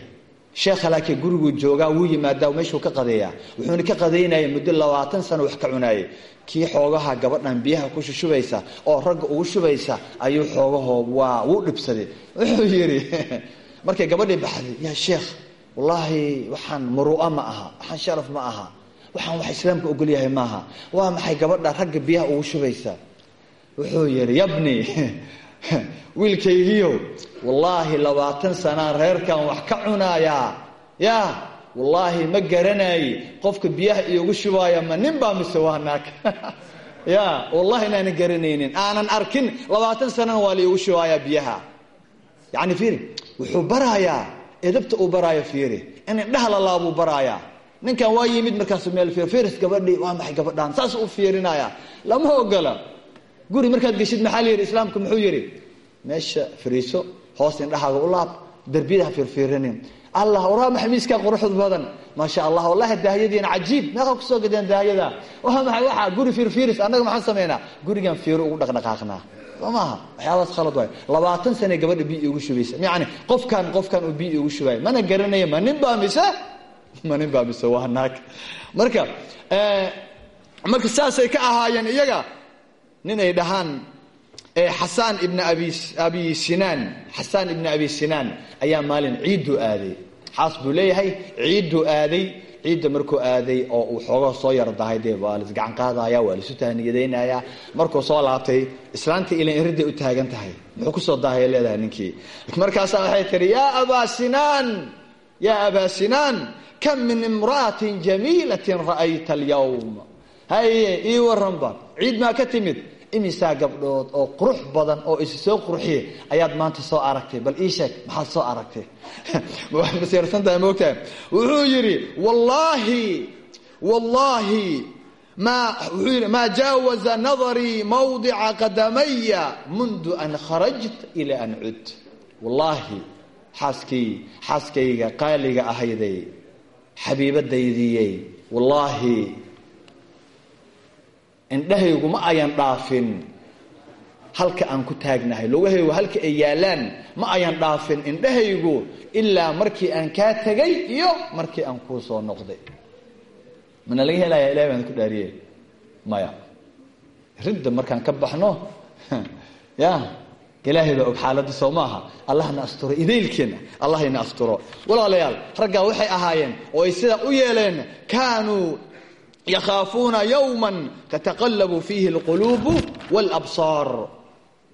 Sheekha laakiin guriguu joogaa wuu yimaadaa meeshuu ka qadeeyaa. Wuxuuna ka qadaynaya muddo labaatan sano wax ka cunaayay. Kii xoogaha gabadhan biyaha ku shushubaysa oo ragga ugu shubaysa ayuu xoogahoo waa wuu dhibsaday. Wuxuu yidhi (laughs) markay gabadhii baxday yaa sheekh wallaahi waxaan muru'a ma aha waxaan sharaf ma aha waxaan wax islaamka ogolyahay maaha waa maxay gabadha ragga biyaha ugu shubaysa? Wuxuu yidhi yabni (laughs) wiilkaygiio wallaahi labaatan sanaan reerkan wax ka cunaayaa yaa wallaahi ma garanaaye qofka biyaha iyogu shubaaya ma nin baa mise waa naag. (laughs) Ya wallahi inaanan garanaynin. Aanan arkin labaatan sanana waa la iyogu shubaaya biyaha. Yani fiiri wuxuu baraayaa edabta uu baraayo fiiri. In indhaha la laabuu baraayaa ninkan waa yimid markaasu meel fiir fiiris gabadhii waa maxay gabadhaan? Saas u fiirinaya lama ogola. Guri markaad geshid maxaa la yidhi? Islaamku muxuu yidhi meesha fariiso hoos indhahaaga u laab derbiyada ha fiirfiirinin allah waraa maxamiiskaa quruxd badan. Maasha allah wallahi daahiyadiina cajiib. Meeqa ku soo gadeen daahiyada. Waa maxay? Waxaa guri fiirfiiris annaga maxaan samaynaa gurigan fiiro ugu dhaqdhaqaaqnaa maaha waxyaabaas khalad waay. Labaatan sane gabadha biyo igu shubaysa yacni qofkan qofkan uu biyo igu shubaayo mana garanaya ma nin baa mise? (laughs) Ma nin baa waa naag. Marka marka saasay ka ahaayeen iyaga nin ay dhahaan xasaan ibna abi abi sinaan xasaan ibna abi sinaan ayaa maalin ciidduu aaday xaas buu leeyahay ciidduu aaday ciidda markuu aaday oo uu xoogaa soo yardahay dee waa la isgacan qaadaya waa laisu tahniyadaynaya markuu soo laabtay islaantii ilan iriday u taagan tahay. Muxuu ku soo daahaya leedahay ninkii? Markaasaa waxay tihi yaa abaa sinaan yaa abaa sinaan kam min imra'atin jamiilatin ra'ayta alyawm haye ii waranba ciid maa ka timid imisaa gabdhood oo qurux badan oo is soo qurxiye ayaad maanta soo aragtay. Bal ii sheeg maxaad soo aragtay? (laughs) Masiirsantahay moogtahay wuxuu yidhi wallaahi wallaahi yidhi maa jaawaza nadarii mawdica qadamaya mundu an kharajt ila an cud. Wallaahi xaaskii xaaskayga qaaliga ahayday xabiibadaydiyey wallaahi indhahaygu ma ayan dhaafin. Halka aan ku taagnahay lugahaygu halka ay yaalaan ma ayan dhaafin indhahaygu ilaa markii aan kaa tegay iyo markii aan kuu soo noqday. Mana laga helaya ilahay baan ku dhaariye. Maya. Ridda markaan ka baxno (laughs) ya ilaahay baa og xaaladda soo maaha. Allahna asturo idaylkeena allahayna asturo. Walaalayaal raggaa waxay ahaayeen oo ay sidaa u yeeleen kaanuu yakhaafuuna yowman tataqallabu fiihi alquluubu waalabsaar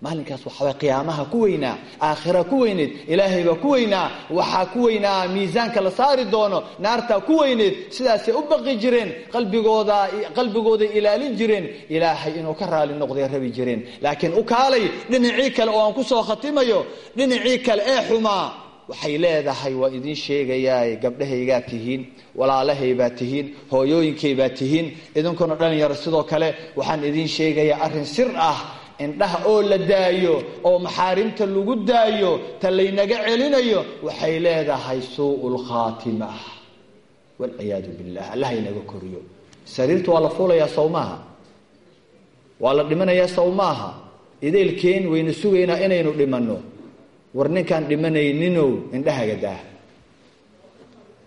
maalinkaas waxaa qiyaamaha ku weynaa aakhira ku weyneed ilaahay baa ku weynaa waxaa ku weynaa miisaanka la saari doono naartaa ku weyneed sidaasay u baqi jireen qalbigooda qalbigooday ilaalin jireen ilaahay inuu ka raali noqday rabi jireen laakiin u kaalay dhinacii kale oo aan ku soo khatimayo dhinacii kale ee xumaa waxay leedahay waa idiin sheegayaa gabdhahaygaa tihiin walaalahaybaa tihiin hooyooyinkaybaa tihiin. Idinkuna dhalinyaro sidoo kale waxaan idiin sheegayaa arrin sir ah. Indhaha oo la daayo oo maxaarimta lagu daayo ta laynaga celinayo waxay leedahay suu'u lkhaatima walciyaadu billah allah inaga koriyo. Sariirta waa la fuulayaa sow maaha waa la dhimanayaa sow maaha idaylkeen wayna sugaynaa inaynu dhimanno war ninkaan dhimanayninoo indhahaga daa.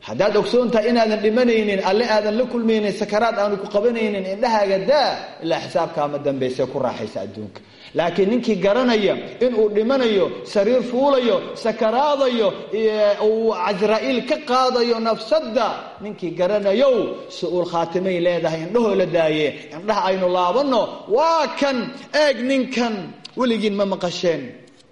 Haddaad ogsoontahay inaadan dhimanaynin alle aadan la kulmaynin sakaraad aanu ku qabanaynin indhahaaga daa ilaa xisaabkaama dambayse ku raaxaysa adduunka. Laakiin ninkii garanaya inuu dhimanayo sariir fuulayo sakaraadayo uu casraa'iil ka qaadayo nafsadda ninkii garanayow su'uul khaatimay leedahay indhahoo la daaye indhaha aynu laabanno waa kan eeg ninkan weligiin ma maqasheen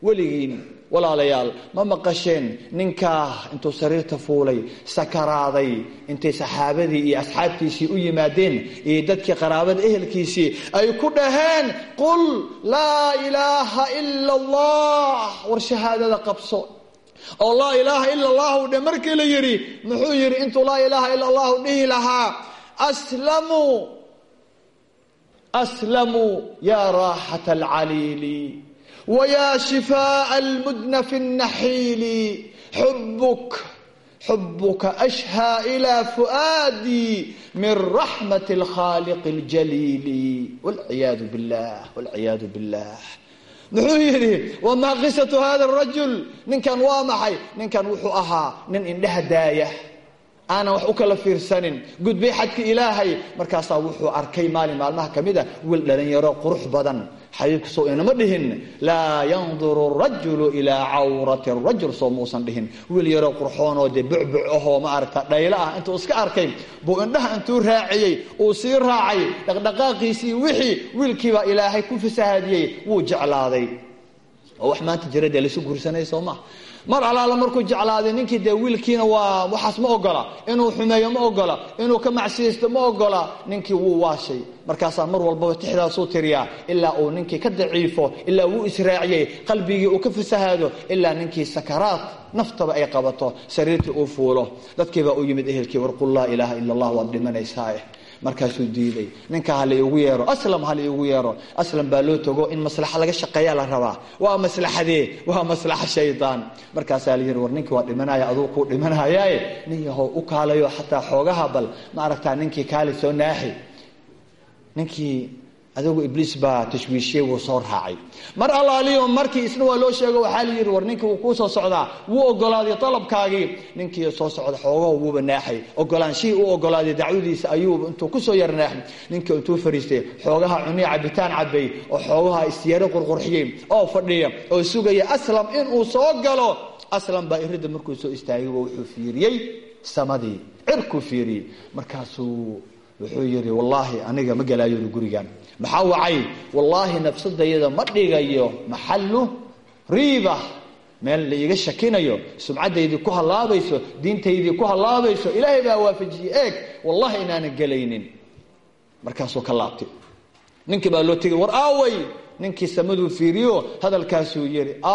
weligiin walaalayaal ma maqasheen ninkaa intuu sariirta fuulay sakaraaday intay saxaabadii iyo asxaabtiisii u yimaadeen iyo dadkii qaraabada ehelkiisii ay ku dhaheen qul laa ilaaha ila allah war shahaadada qabso. Oo laa ilaaha ila allahu dhe markii la yidhi muxuu yidhi intuu laa ilaaha ila allahu dhihi lahaa aslamuu aslamuu yaa raaxata alcaliili ويا شفاء المدن في النحيل حبك حبك أشهى إلى فؤادي من رحمة الخالق الجليل والعياذ بالله والعياذ بالله muxuu yidhi wamaa qisatu hada arajul ninkan waa maxay ninkan wuxuu ahaa nin indhaha daaya aanan wax u kala fiirsanin gudbay xadka ilaahay markaasaa wuxuu arkay maalin maalmaha ka mid a wiil dhalinyaro qurux badan xabiibku soo inama dhihin. Laa yanduru rajulu ilaa cawrati rajul soo muusan dhihin. Wiil yaroo qurxoonoo dee bucbuc ahoo ma aragta dhaylo ah intuu iska arkay. Buu indhaha intuu raaciyey uu sii raacay. Dhaqdhaqaaqiisii wixii wiilkiibaa ilaahay ku fasahaadiyey wuu jeclaaday. Oo wax maanta jira dee laisu guursanay soo maa mar alaala markuu jeclaaday ninkii dee wiilkiina waa waxaas ma ogola. Inuu xumeeyo ma ogola. Inuu ka macsiyaysto ma ogola. Ninkii wuu waashay. Markaasaa mar walbaba tixdaasuu tiriyaa. Ilaa uu ninkii ka daciifo ilaa wuu israaciyey qalbigii uu ka fasahaado ilaa ninkii sakaraad naftaba ay qabato sariirtii uu fuulo. Dadkiibaa u yimid ehelkii war qul laa ilaaha ila allah waad dhimanaysaae markaasuu diiday. Ninkaa ha laigu yeero aslam ha laigu yeero. Aslam baa loo tago in maslaxa laga shaqeeyaa la rabaa. Waa maslaxadee waa maslaxa shaydaan. Markaasaa la yidhi war ninkii waa dhimanaya aduu kuu dhimanayaaye? Nin yahow u kaalayo xataa xoogaha bal ma aragtaa ninkii kaali soo naaxi. Ninkii adigu ibliis baa tashwiishiyey wuu soo raacay. Mar allaaliyo markii isna waa loo sheego waxaa la yidhi war ninka wuu kuu soo socdaa wuu ogolaaday dalabkaagii. Ninkii soo socda xoogaho wuuba naaxay. Ogolaanshihii u ogolaaday dacwadiisa ayuu intuu ku soo yar naaxay. Ninkii intuu fariistay xoogaha cuni cabitaan cabay oo xoogaha istiyaaro qurqurxiyey oo fadhiya oo sugaya aslam inuu soo galo. Aslam baa iridda markuu soo istaagay wuxuu fiiriyey samadii cirkuu fiiriyey. Markaasuu wuxuu yidhi wallaahi aniga ma galaayo gurigan maxaa wacay? Wallaahi nafsadayada ma dhigayo maxallu riiba. Meel la iiga shakinayo sumcadaydii ku hallaabayso diintaydii ku hallaabayso ilaahay baa waafajiyey. Eeg wallahi inaanan gelaynin. Markaasuu ka laabtay ninkii baa loo tegay war aaway. Ninkii samaduu fiiriyo hadalkaasuu yidhi a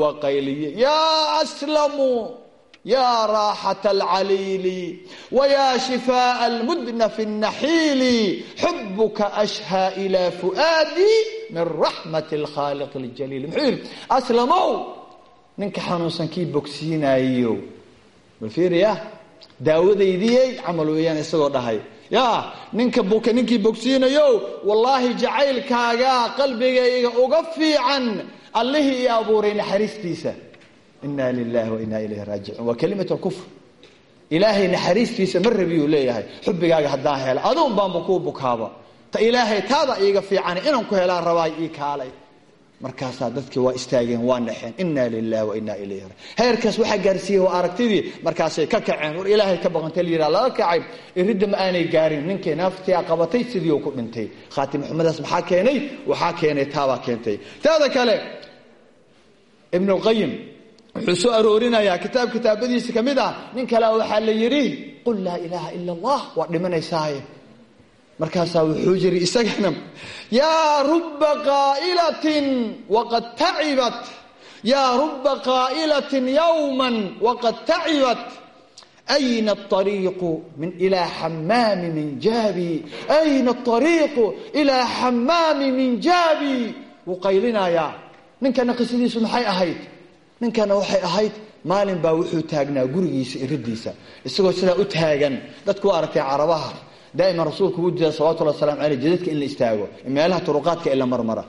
waa qayliye. Yaa aslamu يا راحة العليل ويا شفاء المدن في النحيل حبك أشهى إلى فؤادي من رحمة الخالق الجليل محير أسلموا ننك حنوسا كي بوكسينا أيو بالفير يا داود يدي عملوا يعني يسوى دهي يا ننك بوك ننكي بوكسينا يو والله جعيل كاغا قلبي أغفي عن الله inaa lilahi wainaa ilayhi raajicuun waa kelimatu kufr. Ilaahay naxariistiisa ma rabiyuu leeyahay. Xubigaaga haddaan helo aduun baanba kuu bukaaba. Ta ilaahay taada iiga fiicani inaan ku helaan rabaay ii kaalay. Markaasaa dadkii waa istaageen waa naxeen. Inaa lilahi wainaa ilayhi heerkaas waxaa gaarsiiyey waa aragtidii. Markaasay ka kaceen. War ilaahay ka baqanta layidhaha laga kacay iridda ma aanay gaarin. Ninkii naaftiia qabatay sidiiu ku dhintay. Khaatim xumadaas maxaa keenay? Waxaa keenay taabaa keentay. Taada kale ibn اlqayim wuxuu soo aroorinayaa kitaab kitaabadiisa ka mid ah nin kale waxaa la yidhi qul laa ilaaha ila allah waa dhimanaysaaye markaasaa wuxuu yidhi isagana yaa ruba qaa'ilatin waqad tacibat yaa ruba qaa'ilatin yowman waqad tacibat ayna aariiqu min ilaa xamaami min jaabi ayna aariiqu ilaa xamaami min jaabi wuu qaylinayaa. Ninkana qisadiisu maxay ahayd ninkana waxay ahayd maalin baa wuxuu taagnaa gurigiisa iridiisa isagoo sidaa u taagan. Dadku waa aragtay carabaha daa'iman rasuulku wuu jeeda salawatullah waslamu caleyh jadadka in la istaago meelaha turuqaadka ee la marmara.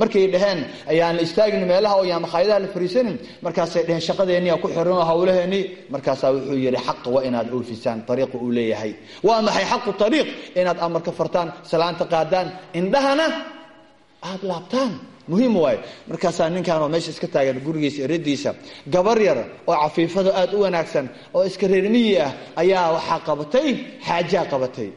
Markay dhaheen ayaan la istaagin meelaha oo yaan makhaayadaha la fariisanin markaasay dheheen shaqadeennii ku xiran oo hawlaheennii markaasaa wuxuu yidhi xaqa waa inaad oofisaan ariiqa uu leeyahay. Waa maxay xaqu ariiq inaad amarka fartaan salaanta qaadaan indhahana aada laabtaan muhiim waayo markaasaa ninkaan meesha iska taagan gurigiisa eradiisa gabar yar oo cafiifado aada u wanaagsan oo iska reermiyi ah ayaa waxaa qabatay xaajaa qabatay.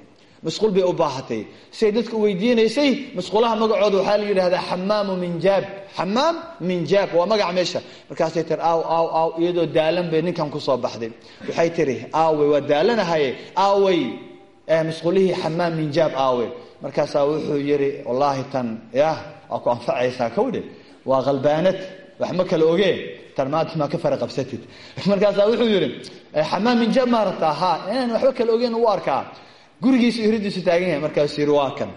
Masquul bay u baahatay. Siay dadka weydiinaysay masquulaha magacooda waxaa la yidhahdaa xamaamu minjaab xamaam minjaab waa magaca meesha. Markaasay tiri aaw aaw aaw iyadoo daalan bay ninkan ku soo baxday. Waxay tiri aawey waa daalanahaye aawey masquulihii xamaam minjaab aawe markaasaa wuxuu yidhi wallaahi tan yah waa ku anfacaysaa kawdhe waa qalbaanad. Wax ma kala ogee tan maanta maa ka fara qabsatid. (laughs) Markaasaa wuxuu yidhi xamaam minjaab maa rabtaa? Inaan waxba kala ogeen u arkaa. Gurigiisu iridiisu taagan yahay. Markaasuu yidhi waa kan.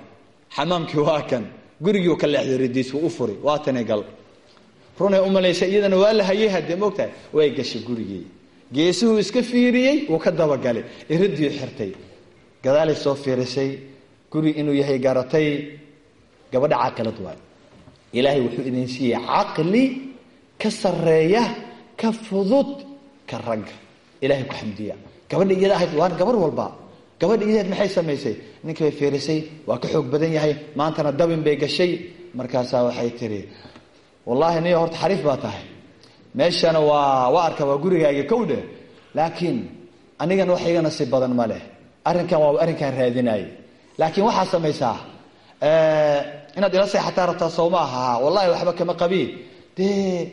Xamaamkii waa kan. Gurigiiu ka leexday iridiis wuu u furi. Waa tani gal. Runay u malaysa iyadana waa la hayay haddee moogtahay way gashay gurigii. Geesuhuu iska fiiriyey wuu ka dabagalay. Iridii xirtay. Gadaalay soo fiirisay. Guri inuu yahay garatay gabadha caqilad waay ilaahay wuxuu idin siiyey caqli ka sareeya ka fudud ka ragga ilahay ku xamdiya. Gabadha iyada ahayd waan gabar walba. Gabadha iyadeed maxay samaysay? Ninkii bay fiirisay waa ka xoog badan yahay. Maantana dabin bay gashay. Markaasaa waxay tiri wallaahi niyo horta xariif baa tahay. Meeshana waa waa arka waa gurigaaga kowdhe. Laakiin anigana wax iga nasiib badan ma leh. Arrinkan waa arrinkaan raadinaaye. Laakiin waxaa samaysaa inaad ila seexataa rabtaa soo ma aha. Wallahi waxba kama qabiin dee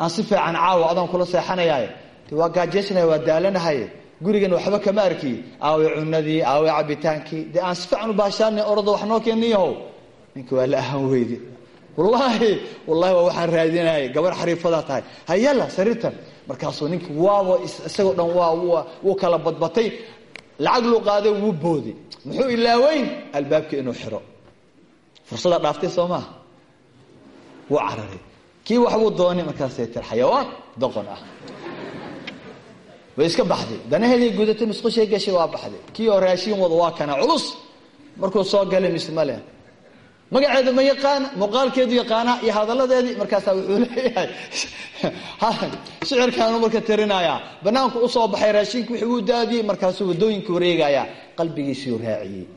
aan si fiican caawa adaan kula seexanayaay. De waa gaajeysanahay waa daalanahay. Gurigan waxba kama arki. Aaway cunadii aaway cabitaankii dee aan si fiican u baashaanay orada wax noo keeniyahow ninka waa la ahaan weyde. Wallaahi wallahi waa waxaan raadinayay. Gabar xariifadaa tahay. Hayala sariirtan. Markaasuu ninki waaba isagoo dhan waa wuu kala badbatay. Lacag luu qaaday wuu booday muxuu ilaaweyn albaabkii inuu xiro fursadaa dhaaftay soo maaha wuu cararay. Kii waxbuu doonay markaasay tir xayawaan doqon ah. Way iska baxday. Danaheeday gudatay musqushay gashay waa baxday. Kii oo raashiin wada waa kana culus. Markuu soo galay mise magaceedu ma yaqaana muuqaalkeedu yaqaana iyo hadalladeedii markaasaa wuxuu leeyahay. (laughs) Shicirkaanu marka tirinayaa. Banaanku u soo baxay raashinka wixii uu daadiyey waddooyinka wareegaya qalbigiisiiu raaciyey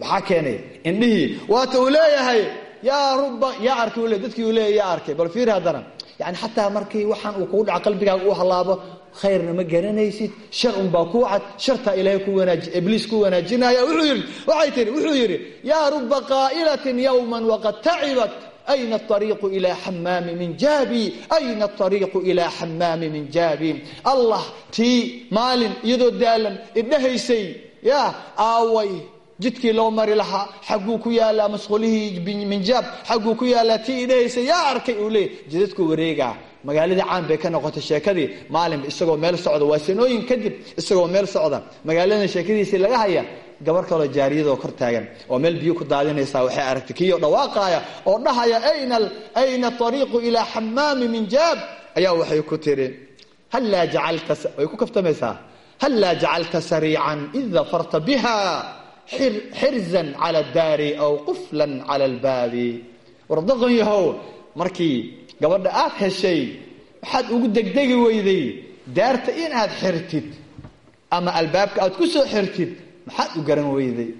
maxaa keenay indhihii waata uu leeyahay yaa ruba yaa arkay ule dadkii uu leeyahy yaa arkay. Bal fiir haddana yani xataa markii waxaan uu kugu dhaca qalbigaaga u halaabo khayrna ma garanaysid shar unbaa kuu cad shartaa ilaahay ku wanaaji ibliis ku wanaajinaya. Wuxuu yidhi waxay tihi wuxuu yidhi yaa ruba qaa'ilatin yowman waqad tacibat ayna aariiqu ilaa xamaami min jaabi ayna aariiqu ilaa xamaami min jaabi. Allah tii maalin iyadoo daalan idhahaysay ya aaway jidkii loo mari lahaa xagguu ku yaalaa masqulihii minjaab xagguu ku yaalaa tii idhahaysay yaa arkay uu leey jidadku wareegaa magaaladii caan bay ka noqotay sheekadii maalinba isagoo meel socda waa sanooyin kadib isagoo meel socda. Magaalada sheekadiisii laga haya gabar kaloo jaariyadoo kor taagan oo meel biyo ku daadinaysaa waxay aragtay kiyo dhawaaqaaya oo dhahaya ayna ariiqu ilaa xamaami minjaab. Ayaa waxay ku jacalta way ku kaftamaysaa hallaa jacalta sariican id dafarta biha xirzan cala daari aw quflan cala albaabi. Wardaqan yahow markii gabadha aad heshay waxaad ugu degdegi weyday daarta inaad xirtid ama albaabka aad ku soo xirtid maxaad u garan weyday.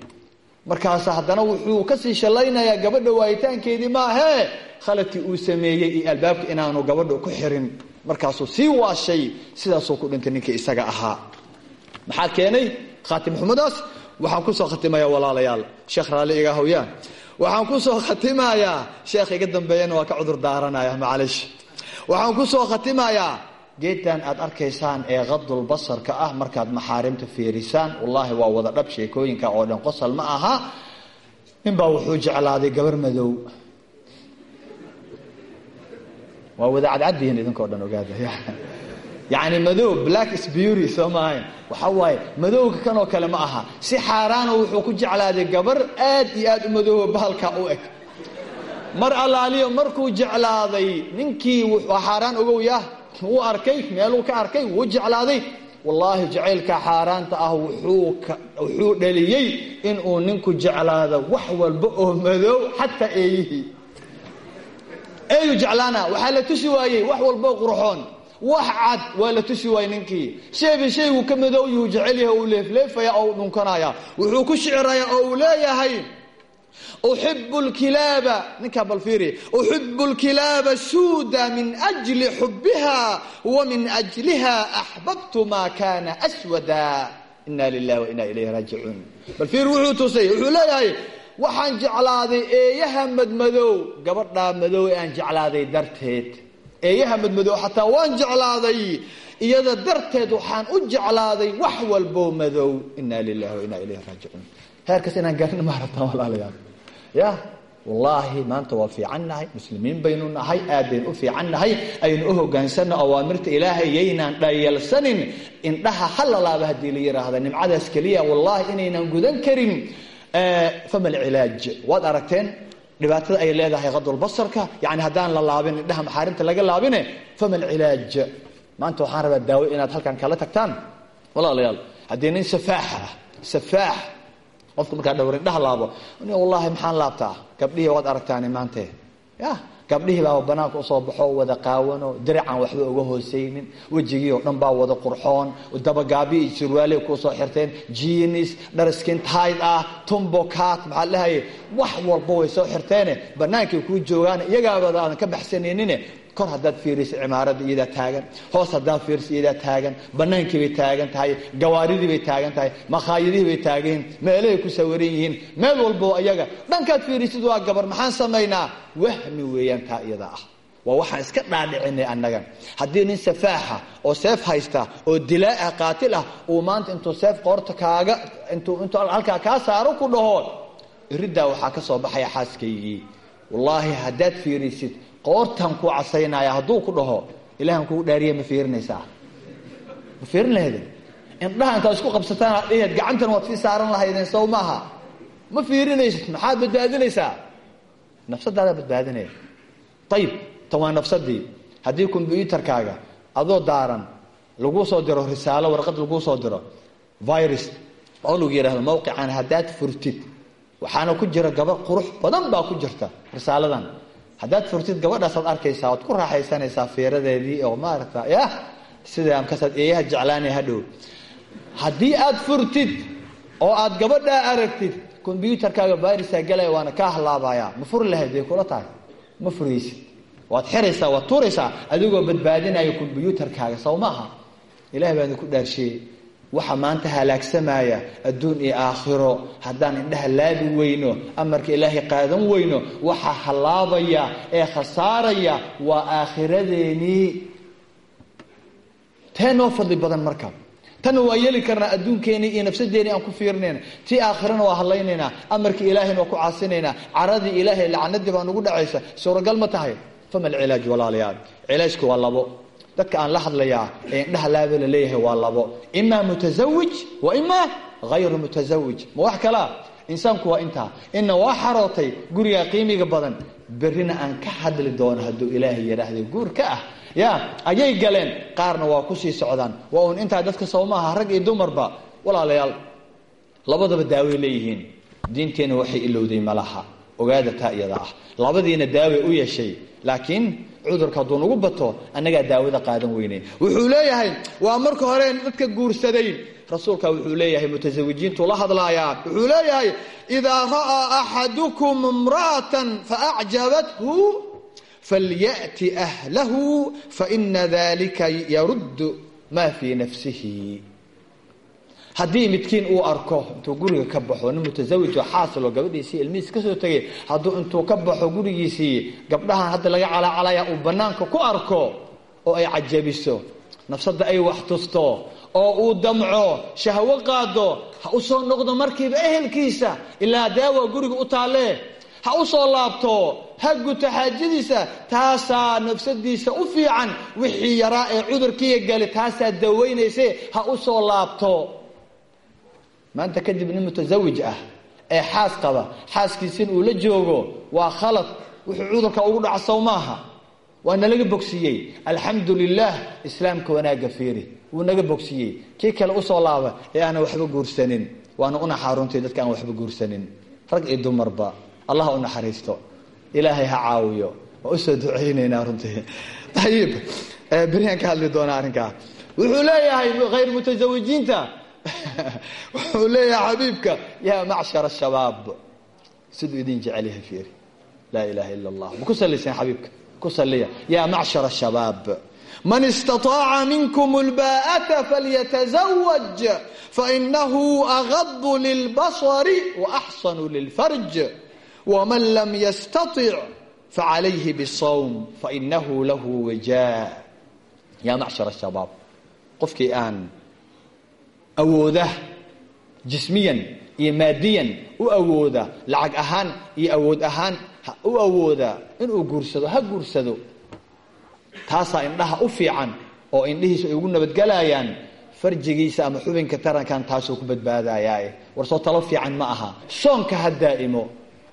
Markaas haddana wuxuu ka sii shalaynayaa gabadha waayitaankeedii maahee khaladkii uu sameeyey iyo albaabka inaanu gabadha ku xirin. Markaasuu sii waashay sidaasuu ku dhintay ninkii isaga ahaa. Maxaa keenay? Khaatim xumadaas waxaan ku soo khatimayaa walaalayaal. Sheekh raalli iga hawyaan waxaan ku soo khatimayaa sheekh iga dambeeyana waa ka cudur daaranaya macalish waxaan ku soo khatimayaa geedtan aad arkaysaan ee qadul basarka ah markaad maxaarimta fiirisaan wallaahi waa wada dhab sheekooyinka oo dhan. Qosol ma aha ninbaa wuxuu jeclaaday gabar madow. Waa wada cadcaddihiin idinkao dhan ogaada yacni madow black sbury soo maahayn waxa waaye madowga kanoo kale ma aha. Si xaaraano wuxuu ku jeclaaday gabar aad iyo aad u madoobo bahalka u eg. Mar allaaliyo markuu jeclaaday ninkii xaaraan ogow yah wuu arkay meeluu ka arkay wuu jeclaaday. Wallaahi jacaylka xaaraanta ah wuxuu dhaliyey inuu ninku jeclaado wax walba oo madow xataa eeyihii. Eeyu jeclaana waxaa la tusi waayey wax walboo qurxoon wax cad waa la tusi waayey ninkii. Shayba shaygu ka madow yuu jecel yahay uu leefleefaya oo u wuxuu ku shiciraya oo leeyahay uxibu lkilaaba ninkaa bal fiiri uxibu lkilaaba min ajli xubiha wa min ajliha axbabtu maa kana aswada. Ina lilahi wa ina ilayhi raajicuun. Bal wuxuu tusay wuxuu leeyahay waxaan jeclaaday eeyaha madmadow gabadhaa madow aan jeclaaday darteed eeyaha madmadow xataa waan jeclaaday iyada darteed waxaan u jeclaaday wax walbo madow ina lilahi wa ina ilayhi raajicuun. Heerkaas inaan gaarin ma rabtaan walaalayaal ya wallaahi maanta waa fiican nahay muslimiin baynu nahay aad baynu u fiican nahay aynu u hogaansanno awaamirta ilaahay yaynaan dhayalsanin indhaha ha lalaaba haddii la yidhaahda nimcadaas keliya wallaahi inaynan gudan karin. Fama alcilaaj waad aragteen dhibaatada ay leedahay qadulbasarka yani haddaan la laabin indhaha maxaarimta laga laabine fama alcilaaj maanta waxaan rabaa daawo inaad halkan kala tagtaan. Walaalayaal haddii nin safaax ah safaax qofku markaa dhowr indhaha laabo wallaahi maxaan laabtaa? Gabdhihii waad aragtaani maante ya gabdhihii baaba banaanka u soo baxo wada qaawano diracan waxba uga hoosaynin wejigii oo dhan baa wada qurxoon dabagaabi iyo surwaale ku soo xirteen jinis dharskin tayd ah tumbokat maxaa dhahaye wax walba way soo xirteene banaankay kuu joogaan iyagaabada aadan ka baxsanaynin kor haddaad fiiriso cimaaradda iyadaa taagan hoos haddaad fiiriso iyadaa taagan banaankii bay taagan tahay gawaaridii bay taagan tahay makhaayadihii bay taagan yihiin meelahay ku sawiran yihiin meel walbo iyaga dhankaad fiirisid waa gabar maxaan samaynaa? Wahmi weeyaan taa iyada ah. Waa waxaan iska dhaadhicinay annagan haddii nin safaaxa oo seef haysta oo dilaa-ah qaatil ah uu maanta intuu seef qoorta kaaga intuu intuu halkaa kaa saaro ku dhaho iriddaa waxaa ka soo baxaya xaaskaygii wallaahi haddaad fiirisid qoortan ku casaynaya hadduu ku dhaho ilahan kugu dhaariya ma fiirinaysaa. Ma fiirin lahaydeen? Indhaha intaad isku qabsataan aad dhiheed gacantan waad sii saaran lahaydeen sow maaha ma fiirinaysid maxaad badbaadinaysaa? Nafsadaadaa badbaadinaya. Ayib tan waa nafsadii. Haddii kombyuutarkaaga adoo daaran laguu soo diro risaalo warqad laguu soo diro virus oo lagu yidhahdo mawqican haddaad furtid waxaana ku jira gabar qurux badan baa ku jirta risaaladan haddaad furtid gabadhaasaad arkaysaa waad ku raaxaysanaysaa fiiradeedii oo maaragta yah sida amkasaad eeyaha jeclaanay hadhow haddii aad furtid oo aad gabadhaa aragtid combyuutarkaaga baarisaa galaya waana kaa halaabaya ma furi lahayd bay kula tahay. Ma furaysid waad xiraysaa waad tuuraysaa adigoo badbaadinaya combyuutarkaaga sow maaha ilahay baan idinku dhaarshiyey waxa maanta halaagsamaya adduun iyo aakhiro. Haddaan indhaha laabi weyno amarka ilaahay qaadan weyno waxa hallaabaya ee khasaaraya waa aakhiradeenii tee noo fadli badan marka. Tanna waa yeeli karnaa adduunkeenii iyo nafsadeenii aan ku fiirinayna tii aakhirana waa hadlaynaynaa amarkii ilaahayna waa ku caasinaynaa. Caradii ilaahay lacnadii baa nugu dhacaysa. Suuragal ma tahay. Fama alcilaaj walaalayaal. Cilaajku waa labo dadka aan la hadlayaa ee indhaha laaba la leeyahay waa labo. Imaa mutasawij wa imaa hayru mutasawij ma wax kalaa insaanku waa intaa. Ina waa xarootay gurigaa qiimiga badan. Berrina aan ka hadli doono hadduu ilaahay yidhaahday guur ka ah. Ya ayay galeen. Qaarna waa ku sii socdaan. Waa uun intaa dadka sawmaaha rag iyo dumarba. Walaalayaal labadaba daaway leeyihiin. Diinteenna waxay ilowday malaha ogaada taa iyada ah. Labadiina daaway u yeeshay laakiin cudurka hadduu nagu bato annagaa daawada qaadan weynay wuxuu leeyahay waa marka hore dadka guursaday rasuulka wuxuu leeyahay mutasawijiintuu la hadlaayaa wuxuu leeyahay idaa ra'aa axadukum imra'atan faacjabathu falya'ti ahlahu faina dalika yaruddu maa fii nafsihi haddii midkiin uu arko intuu guriga ka baxo nin mutasawijoo xaasilo gabadhiisii ilmihiis ka soo tegay hadduu intuu ka baxo gurigiisii gabdhahan hadda laga calacalaya uu banaanka ku arko oo ay cajabiso nafsadda ay wax tusto oo uu damco shahwo qaado ha u soo noqdo markiiba ehelkiisa ilaa daawa guriga u taalle ha u soo laabto ha guto xaajadiisa taasaa nafsadiisa u fiican wixii yaraa ee cudurkiiya gali taasaa dawaynayse ha u soo laabto maanta kadib nin mutasawij ah ee xaas qaba. Xaaskiisin uu la joogo waa khalad wuxuu cudurka ugu dhaca sow maaha. Waa nalaga bogsiiyey alxamdu lilah islaamka wanaagga fiiri. Wuu naga bogsiiyey kii kale u soo laaba ee aanan waxba guursanin. Waana unaxaaruntay dadka aan waxba guursanin. Rag iyo dumarba allah u naxariisto. Ilaahay ha caawiyo. Waa u soo ducaynaynaa runtii? (laughs) Ayib beriaan ka hadli doonaa arrinkaa. Wuxuu leeyahay hayr mutasawijiinta (laughs) wuxuu leeyahay xabiibka yaa macshar shabaab siduu idin jecelyahay fiiri. Laa ilaaha ila allah ma ku salliyseen xabiibka ku salliya yaa macshar shabaab man istaطaaca minkum اlbaa'ata falyatazawaj fainahu agadu lilbasari waaxsanu lilfarj wman lam yastatic facalayhi bsawm fainahu lahu wija yaa macshar shabaab qofkii aan awooda jismiyan iyo maadiyan u awooda lacag ahaan iyo awood ahaan u awooda inuu guursado ha guursado. Taasaa indhaha u fiican oo indhihiisu ay ugu nabadgelayaan farjigiisa ama xubinka tarankan taasuu ku badbaadayaa war soo talo fiican ma aha. Soonka ha daa'imo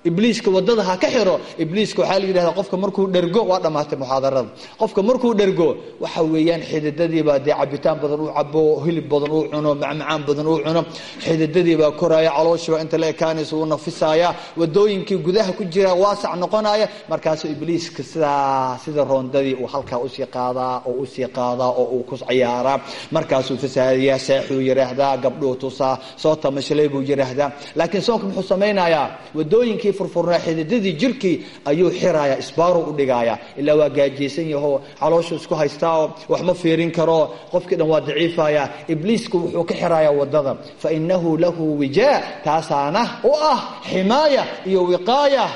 ibliiska waddada ha ka xiro ibliiska waxaa la yidhahdaa qofka markuu dhergo waa dhammaatay muxaadarada. Qofka markuu dhergo waxa weeyaan xididadiibaa dee cabitaan badan uu cabo hilib badan uu cuno macmacaan badan uu cuno. Xididadiibaa koraaya calooshiiba inta la ekaanaysa uu nafisaaya wadooyinkii gudaha ku jira waasac noqonaya markaasuu ibliiska sidaa sida roondadii uu halkaa u sii qaadaa oo u sii qaadaa oo uu ku ciyaaraa. Markaasuu fasaadiyaa seexuu yidhaahdaa gabdhuu tusaa soo tamashlay buu yidhaahdaa. Laakiin soonka muxuu samaynayaa? Wadooyinkii furfurnaa xididadii jirkii ayuu xiraaya isbaaru u dhigaaya. Ilaa waa gaajaysan yaho calooshu isku haystaao wax ma fiirin karo qofkii dhan waa daciifaya. Ibliisku wuxuu ka xiraaya waddada fa inahu lahu wijaa taasaana u ah ximaaya iyo wiqaaya.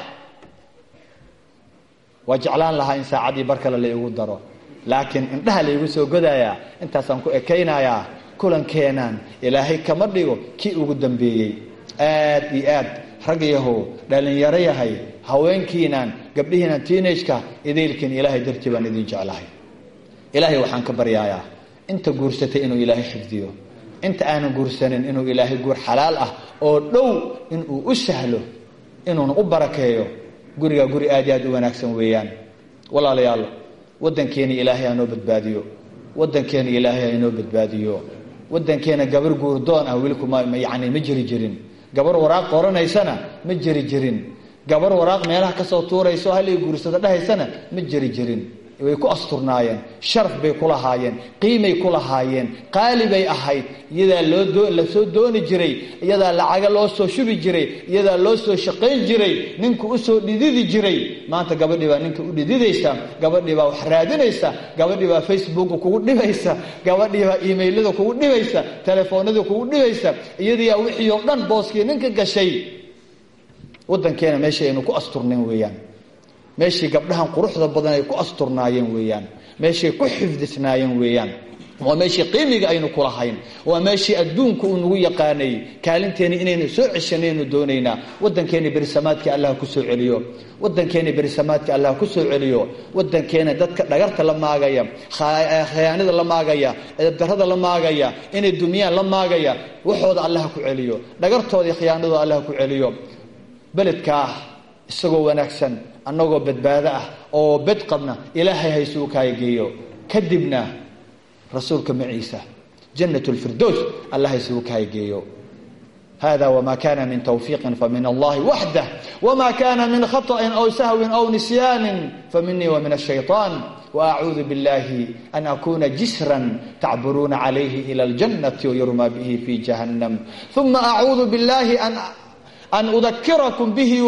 Waa jeclaan lahaa in saacadii bar kale laigu daro. Laakiin indhaha laigu soo godayaa intaasaan ku ekaynayaa kulankeenaan ilaahay kama dhigo kii ugu dambeeyey. Aad iyo aad rag dhalinyaro yahay haweenkiinan gabdhihiinan tiinajka idaylkiin ilaahay dartii baan idin jeclahay. Ilaahay waxaan ka baryayaa inta guursatay inuu ilaahay xifdiyo inta aanan guursanin inuu ilaahay guur xalaal ah oo dhow inuu u sahlo inuuna u barakeeyo gurigaa guri aad iyo aad u wanaagsan weeyaan. Walaalayaal wadankeena ilaahay ha noo badbaadiyo wadankeena ilaahay ha inoo badbaadiyo wadankeena gabar guurdoon ah kuma yani ma jiri jirin gabar waraaq qoranaysana ma jeri jirin. Gabar waraaq meelaha ka soo tuurayso halay guursado dhahaysana ma jeri jirin way ku asturnaayeen sharaf bay ku lahaayeen qiimay ku lahaayeen qaali bay ahayd. Iyadaa loo la soo dooni jiray iyadaa lacaga loo soo shubi jiray iyadaa loo soo shaqayn jiray ninku u soo dhididi jiray. Maanta gabadhii baa ninka u dhididaysa gabadhii baa wax raadinaysa gabadhii baa facebooka kugu dhibaysa gabadhii baa emailada kugu dhibaysa telefoonada kugu dhibaysa. Iyadiyaa wixii oo dhan booskii ninka gashay wadankeena meeshii aynu ku asturnayn weeyaan meeshii gabdhahan quruxda badan ay ku asturnaayeen weeyaan meeshay ku xifdisnaayeen weeyaan waa meeshii qiimiga aynu kulahayn waa meeshii adduunku uu nagu yaqaanay kaalinteeni inaynu soo ceshanaynu doonaynaa wadankeena berisamaadka allah ku soo celiyo wadankeena berisamaadka allah ku soo celiyo wadankeena dadka dhagarta la maagaya khayaanida la maagaya edabdarada la maagaya inay dumiyaan la maagaya waxooda allah ku celiyo dhagartooda khiyaanadooda allah ku celiyo beledkaa isagoo wanaagsan annagoo badbaado ah oo bed qabna ilaahay haysuu kaageeyo kadibna rasuulka maciisa jannat lfirdows alla haysuu kaageeyo hada wma kana min twfiiqi famin allahi waxdah wma kana min khaطأi aw sahwi aw nisyaani faminii wmin الshayطan وأعوذ بالله أن أكون جسرا تعبرون عليه إلى الجنة ويرمى به في جهنم ثم أعوذ بالله أن أن أذكركم به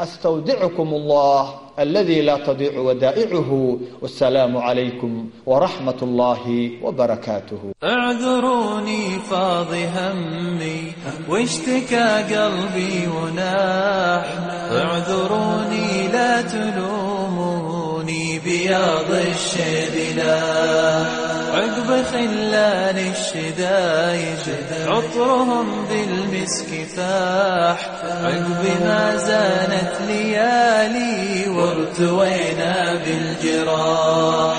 وأنساه أستودعكم الله الذي لا تضيع ودائعه والسلام عليكم ورحمة الله وبركاته اعذروني فاض همي واشتكى قلبي وناح اعذروني لا عيوني بياض الشذلا عقب خلان الشدايد عطرهم ذي المسك فاح عقب ما زانت ليالي وارتوينا بالجراح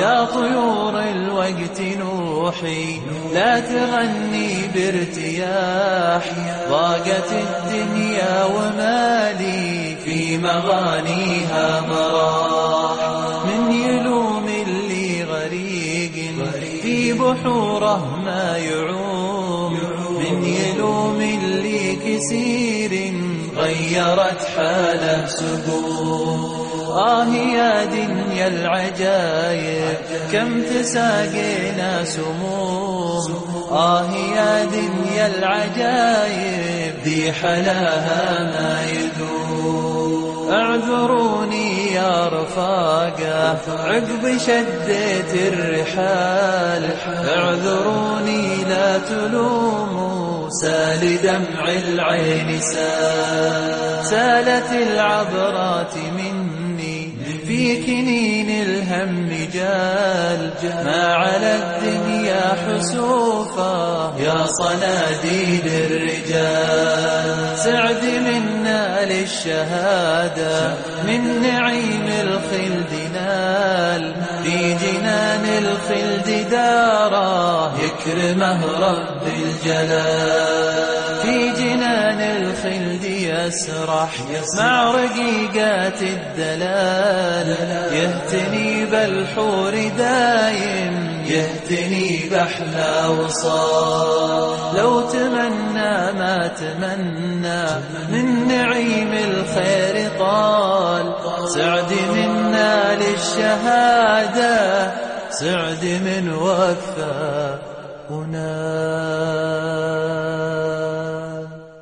يا طيور الوقت نور روحي لا تغني بارتياح ضاقت الدنيا ومالي في مغانيها مراح من يلوم اللي غريق في بحوره ما يعوم من يلوم اللي كسير غيرت حاله سبوع آه يا دنيا العجايب كم تساقينا سموم آه يا دنيا العجايب ذي حلاها ما يدوم اعذروني يا رفاقة عقب شديت الرحال اعذروني لا تلوموا سال دمع العين سال سالت العبرات في كنين الهم جال ما على الدنيا حسوفا يا صناديد الرجال سعد منا للشهادة من نعيم الخلد نال في جنان الخلد دارا يكرمه رب الجلال المسرح مع رقيقات الدلال يهتني بالحور دايم يهتني بأحلى وصال لو تمنى ما تمنى من نعيم الخير طال سعد منا للشهادة سعد من وفى ونال